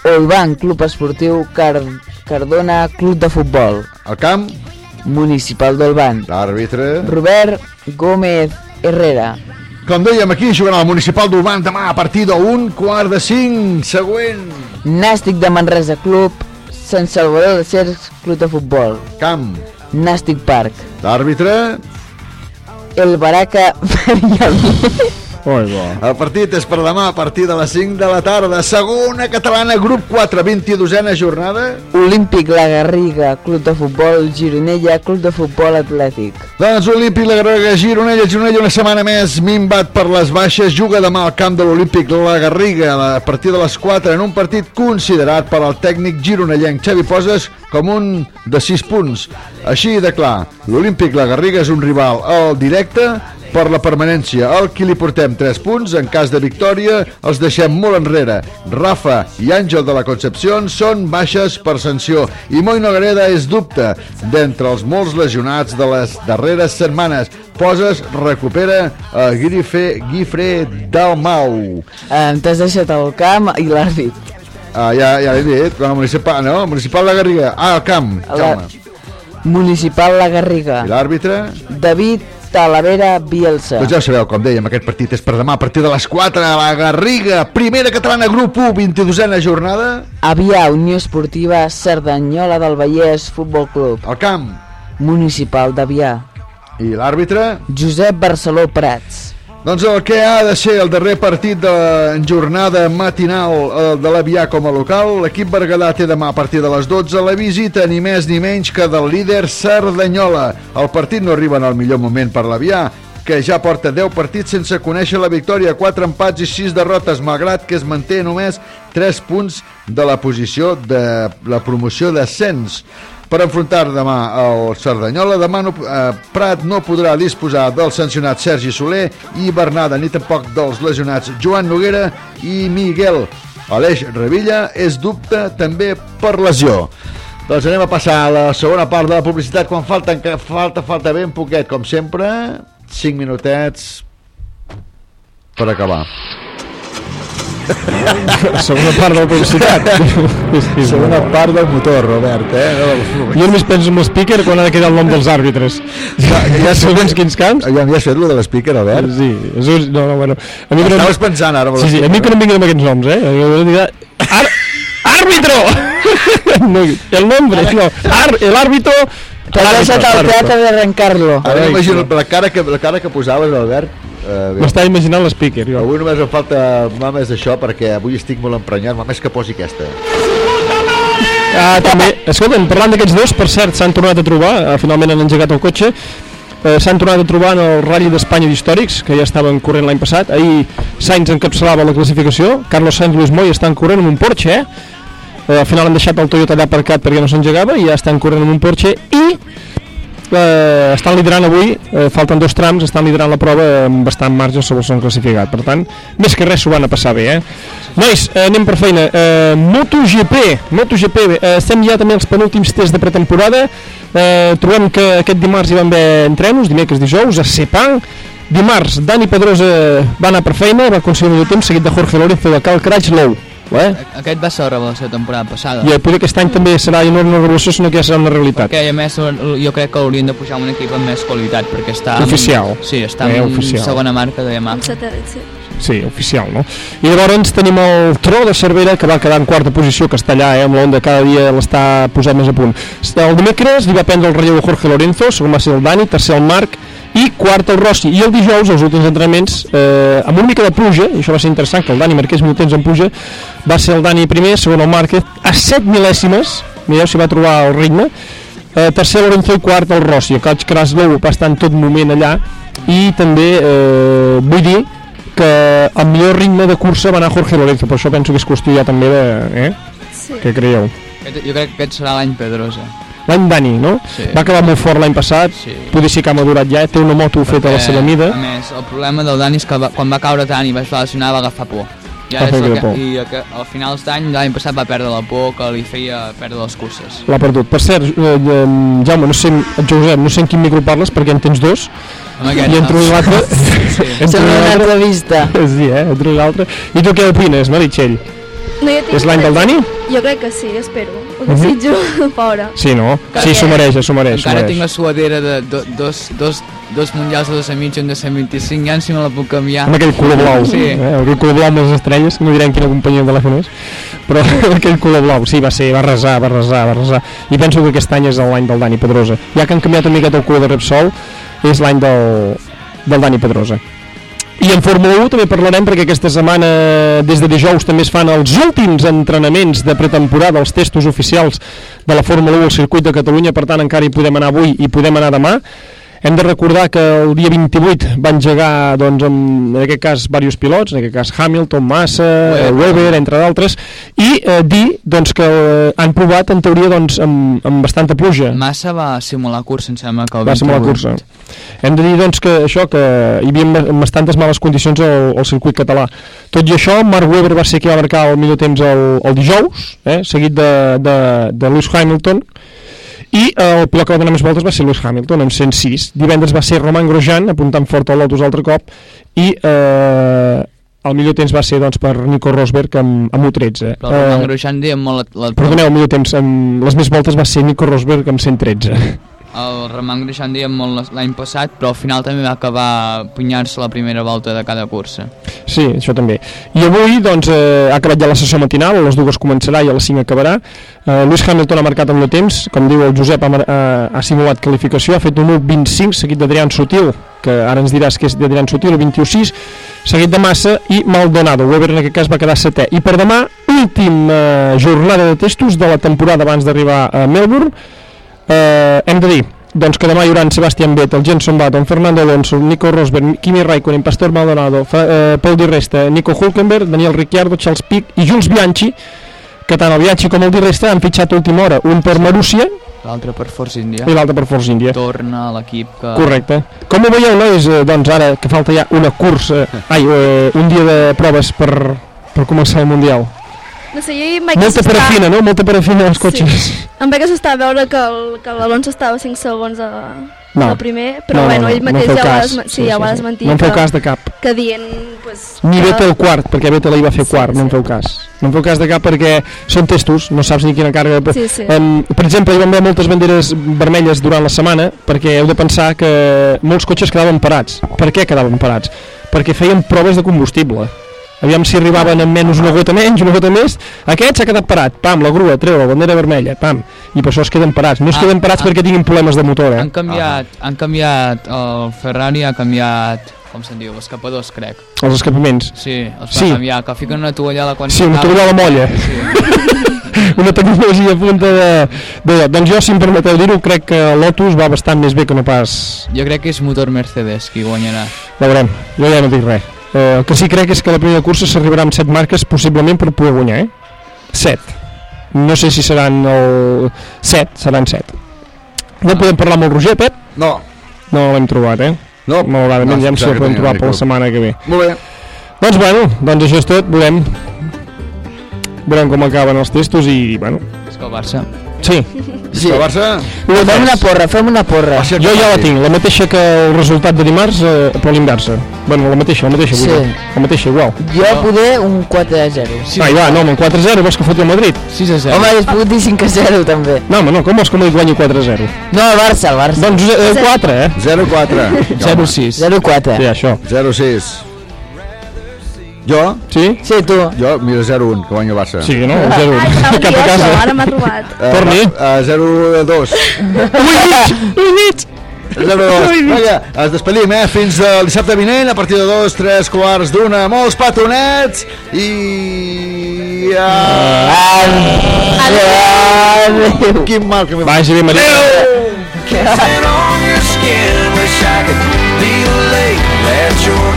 Olban, Club Esportiu Car Cardona, Club de Futbol. El camp? Municipal d'Olban. L'àrbitre? Robert Gómez Herrera. Com dèiem, aquí jugarà el Municipal d'Urban demà a partir d'un quart de cinc. Següent. Nàstic de Manresa Club, Sant Salvador de Cercs Club de Futbol. Camp. Nàstic Park. L'àrbitre? el Baraka Bergami. Oi, bo. El partit és per demà a partir de les 5 de la tarda. Segona catalana, grup 4, 22a jornada. Olímpic La Garriga, Club de Futbol Gironella, Club de Futbol Atlètic. Doncs Olímpic La Garriga, Gironella, Gironella una setmana més, minvat per les baixes, juga demà al camp de l'Olímpic La Garriga a partir de les 4 en un partit considerat per al tècnic gironellenc Xavi Poses com un de 6 punts. Així de clar, l'Olímpic La Garriga és un rival al directe per la permanència. Al qui li portem 3 punts, en cas de victòria els deixem molt enrere. Rafa i Àngel de la Concepción són baixes per sanció i Moi Nogareda és dubte d'entre els molts lesionats de les darreres setmanes. Poses recupera a Guifre, Guifre Dalmau. Eh, T'has deixat el camp i l'àrbit. Ah, ja, ja l'he dit, quan el municipal, no, municipal de Garriga. Ah, el camp, La- Jaume. Municipal La Garriga. I l'àrbitre? David Talavera Bielsa. Doncs ja ho sabeu, com dèiem, aquest partit és per demà a partir de les 4 a la Garriga. Primera catalana, grup 1, 22a jornada. Avià, Unió Esportiva Cerdanyola del Vallès Futbol Club. El camp. Municipal d'Avià. I l'àrbitre? Josep Barceló Prats. Doncs el que ha de ser el darrer partit de jornada matinal de l'Avià com a local, l'equip Berguedà té demà a partir de les 12 la visita ni més ni menys que del líder Cerdanyola. El partit no arriba en el millor moment per l'Avià, que ja porta 10 partits sense conèixer la victòria, 4 empats i 6 derrotes, malgrat que es manté només 3 punts de la posició de la promoció d'ascens per enfrontar demà el Cerdanyola. Demà no, eh, Prat no podrà disposar del sancionat Sergi Soler i Bernada, ni tampoc dels lesionats Joan Noguera i Miguel. Aleix Revilla és dubte també per lesió. Doncs anem a passar a la segona part de la publicitat quan falta, falta, falta ben poquet, com sempre. 5 minutets per acabar. Segona part de la publicitat. Segona part del motor, Robert, eh? Jo només penso en l'speaker quan ha de quedar el nom dels àrbitres. Ja, ja segons quins camps. Ja, ja has fet lo de l'speaker, Albert? Sí, no, no, bueno. A mi que no- Estaves pensant ara Sí, sí, a mi que no em vinguin amb aquests noms, eh? Jo diria, Ar ¡Árbitro! no, el nombre, no. Ar el árbitro... T'has deixat el teatre d'arrencar-lo. Ara m'imagino la cara que, la cara que posaves, Albert. Uh, M'estava imaginant l'speaker, jo. Avui només em falta mames d'això perquè avui estic molt emprenyat, mames que posi aquesta. Ah, també, escolta'm, parlant d'aquests dos, per cert, s'han tornat a trobar, eh, finalment han engegat el cotxe, eh, s'han tornat a trobar en el Rally d'Espanya d'Històrics, que ja estaven corrent l'any passat, ahir Sainz encapçalava la classificació, Carlos Sainz i Luis Moy estan corrent amb un Porsche, eh? Eh, al final han deixat el Toyota allà aparcat perquè no s'engegava i ja estan corrent amb un Porsche i eh, estan liderant avui, eh, falten dos trams, estan liderant la prova amb bastant marge sobre el son classificat. Per tant, més que res s'ho van a passar bé, eh? Nois, eh, anem per feina. Eh, MotoGP, MotoGP, eh, estem ja també als penúltims tests de pretemporada. Eh, trobem que aquest dimarts hi van haver entrenos, dimecres, dijous, a Sepang. Dimarts, Dani Pedrosa va anar per feina, va aconseguir un temps, seguit de Jorge Lorenzo de Cal Crutchlow. Eh? Aquest va ser la seva temporada passada. I potser aquest any també serà no una revolució, sinó que ja serà una realitat. Perquè a més jo crec que haurien de pujar un equip amb més qualitat perquè està en- Oficial. sí, està Eh, en oficial. segona marca de Yamaha Satèl·lit, sí. Sí, oficial, no? I llavors tenim el Tro de Cervera, que va quedar en quarta posició, que està allà, eh, amb l'onda, cada dia l'està posant més a punt. El dimecres li va prendre el relleu Jorge Lorenzo, segon va ser el Dani, tercer el Marc, i quart el Rossi. I el dijous, els últims entrenaments, eh, amb una mica de pluja, i això va ser interessant, que el Dani marqués molt temps en pluja, va ser el Dani primer, segon el Márquez, a 7 mil·lèsimes, mireu si va trobar el ritme, eh, tercer Lorenzo i quart el Rossi. El Coach Kraslow va estar en tot moment allà, i també eh, vull dir que el millor ritme de cursa va anar Jorge Lorenzo, per això penso que és qüestió ja també de... Eh? Sí. Què creieu? Aquest- jo crec que aquest serà l'any Pedrosa L'any Dani, no? Sí. Va acabar molt fort l'any passat, Sí. poder sí que ha madurat ja, té una moto feta a la seva mida. a més el problema del Dani és que va, quan va caure tant i va lesionar va agafar por I, ara fer és el que, i a, al finals d'any, l'any passat va perdre la por que li feia perdre les curses. L'ha perdut. Per cert, eh, eh, Jaume, no sé, Josep, no sé en quin micro parles perquè en tens dos. Amb aquest, I entre l'altre... Sí. entre Sembla una l'altre- entrevista. Sí, eh? Entre l'altre. I tu què opines, Meritxell? No, tinc És l'any del Dani? Jo crec que sí, espero. Ho Mhm. desitjo, pobre. Sí, no? Sí, s'ho mereix, s'ho mereix. Encara mereix. tinc la suadera de do, dos, dos, dos mundials de dos amics, un de 125 anys, si me la puc canviar. amb aquell color blau, Sí. eh? aquell color blau amb les estrelles, no direm quina companyia de telèfon és, però aquell color blau, sí, va ser, va resar, va resar, va resar, i penso que aquest any és l'any del Dani Pedrosa. Ja que han canviat una miqueta el color de Repsol, és l'any del, del Dani Pedrosa. I en Fórmula 1 també parlarem perquè aquesta setmana, des de dijous, també es fan els últims entrenaments de pretemporada, els testos oficials de la Fórmula 1 al circuit de Catalunya, per tant encara hi podem anar avui i podem anar demà. Hem de recordar que el dia 28 van llegar, doncs, amb, en aquest cas, diversos pilots, en aquest cas Hamilton, Massa, Weber, Weber entre d'altres, i eh, dir doncs, que eh, han provat, en teoria, doncs, amb, amb bastanta pluja. Massa va simular cursa, em sembla que el Va ser la 28. cursa. Hem de dir doncs, que això que hi havia ba- bastantes males condicions al, al circuit català. Tot i això, Mark Webber va ser qui va marcar el millor temps el, el dijous, eh, seguit de, de, de Lewis Hamilton, i eh, el pilot que va donar més voltes va ser Lewis Hamilton amb 106. Divendres va ser Roman Grosjean apuntant fort al Lotus altre cop i eh, el millor temps va ser doncs, per Nico Rosberg amb, amb 1.13. Però Roman Grosjean deia molt... La, la, Perdoneu, el millor temps, amb les més voltes va ser Nico Rosberg amb 113. El Roman Grosjean deia molt l'any passat, però al final també va acabar punyant-se la primera volta de cada cursa. Sí, això també. I avui doncs, eh, ha acabat ja la sessió matinal, a les dues començarà i a les 5 acabarà. Eh, Lewis Hamilton ha marcat el meu temps, com diu el Josep, ha, mar- ha, simulat qualificació, ha fet un 1.25, seguit d'Adrián Sutil, que ara ens diràs que és d'Adrián Sutil, 21.6, seguit de Massa i Maldonado. Weber en aquest cas va quedar setè. I per demà, última jornada de testos de la temporada abans d'arribar a Melbourne, eh, hem de dir doncs que demà hi haurà en Sebastian Vettel, Jenson Button, Fernando Alonso, Nico Rosberg, Kimi Raikkonen, Pastor Maldonado, Fa, eh, Paul Di Resta, Nico Hulkenberg, Daniel Ricciardo, Charles Pic i Jules Bianchi, que tant el Bianchi com el Di Resta han fitxat a última hora, un per Marúcia L'altre per Force India. i l'altre per Force India. Torna a l'equip que... Correcte. Com ho veieu, nois? Eh, doncs ara que falta ja una cursa, ai, eh, un dia de proves per, per començar el Mundial. No sé, jo vaig Molta assustar- parafina, no? Molta parafina als cotxes. Sí. Em vaig assustar a veure que el- que l'Alonso estava 5 segons a, No. al primer, però No, no, bueno, no, ell no mateix feu ja, ho va, cas. desmen- sí, Sí, ja ho sí, va sí. desmentir. No en feu que- cas de cap. Que dient, pues, Ni que- Vettel quart, perquè Vettel ahir va fer quart, no en feu cas. No en feu cas de cap perquè són testos, no saps ni quina càrrega... Sí, sí. Em, per exemple, hi van haver moltes banderes vermelles durant la setmana perquè heu de pensar que molts cotxes quedaven parats. Per què quedaven parats? Perquè feien proves de combustible. Aviam si arribaven amb menys una gota menys, una gota més. Aquest s'ha quedat parat, pam, la grua, treu la bandera vermella, pam. I per això es queden parats. No es Ah, queden parats ah. perquè tinguin problemes de motor, eh? Han canviat, han canviat, el Ferrari ha canviat, com se'n diu, escapadors, crec. Els escapaments. Sí, els Sí. canviar, que fiquen una tovallola quan... Sí, una s'acaba. tovallola molla. una tecnologia a punta de, de... Doncs jo, si em permeteu dir-ho, crec que Lotus va bastant més bé que no pas... Jo crec que és motor Mercedes qui guanyarà. Veurem, jo ja no dic res. Eh, el que sí crec és que la primera cursa s'arribarà amb 7 marques possiblement per poder guanyar, eh? 7. No sé si seran el 7, seran 7. No podem parlar amb el Roger, Pep? No. No l'hem trobat, eh? No. Malauradament, No, ja em el que podem trobar per la setmana que ve. Molt bé. Doncs bueno, doncs això és tot, veurem veurem com acaben els testos i, bueno... És que el Barça... Sí. Sí. El Barça... Fem una porra, fem una porra. Jo ja la tinc, la mateixa que el resultat de dimarts, eh, però l'inversa. Bueno, la mateixa, la mateixa, Sí. vull. La mateixa, igual. Jo poder un 4 a 0. Sí. Ai, va, no, un 4-0 vols que foti el Madrid? 6 a 0. Home, hauria pogut dir 5 a 0 també. No, home, no, com vols que el Madrid guanyi 4-0? No, el Barça, el Barça. Doncs eh, 4, eh? 0-4. 0-6. 0-4. Sí, això. 0-6. Jo? Sí? Sí, tu. Jo, mira, 0-1, que guanya el Barça. Sí, no? Ai, 0 estava Cap a casa. això, ara m'ha trobat. Uh, Torni. Uh, 0-2. 0-2. Vinga, ens despedim, eh? Fins el dissabte vinent, a partir de dos, tres quarts d'una. Molts petonets i... Uh... Quin mal que m'he... Vagi bé, Maria. Kissing on your skin, wish I could be the lake that you're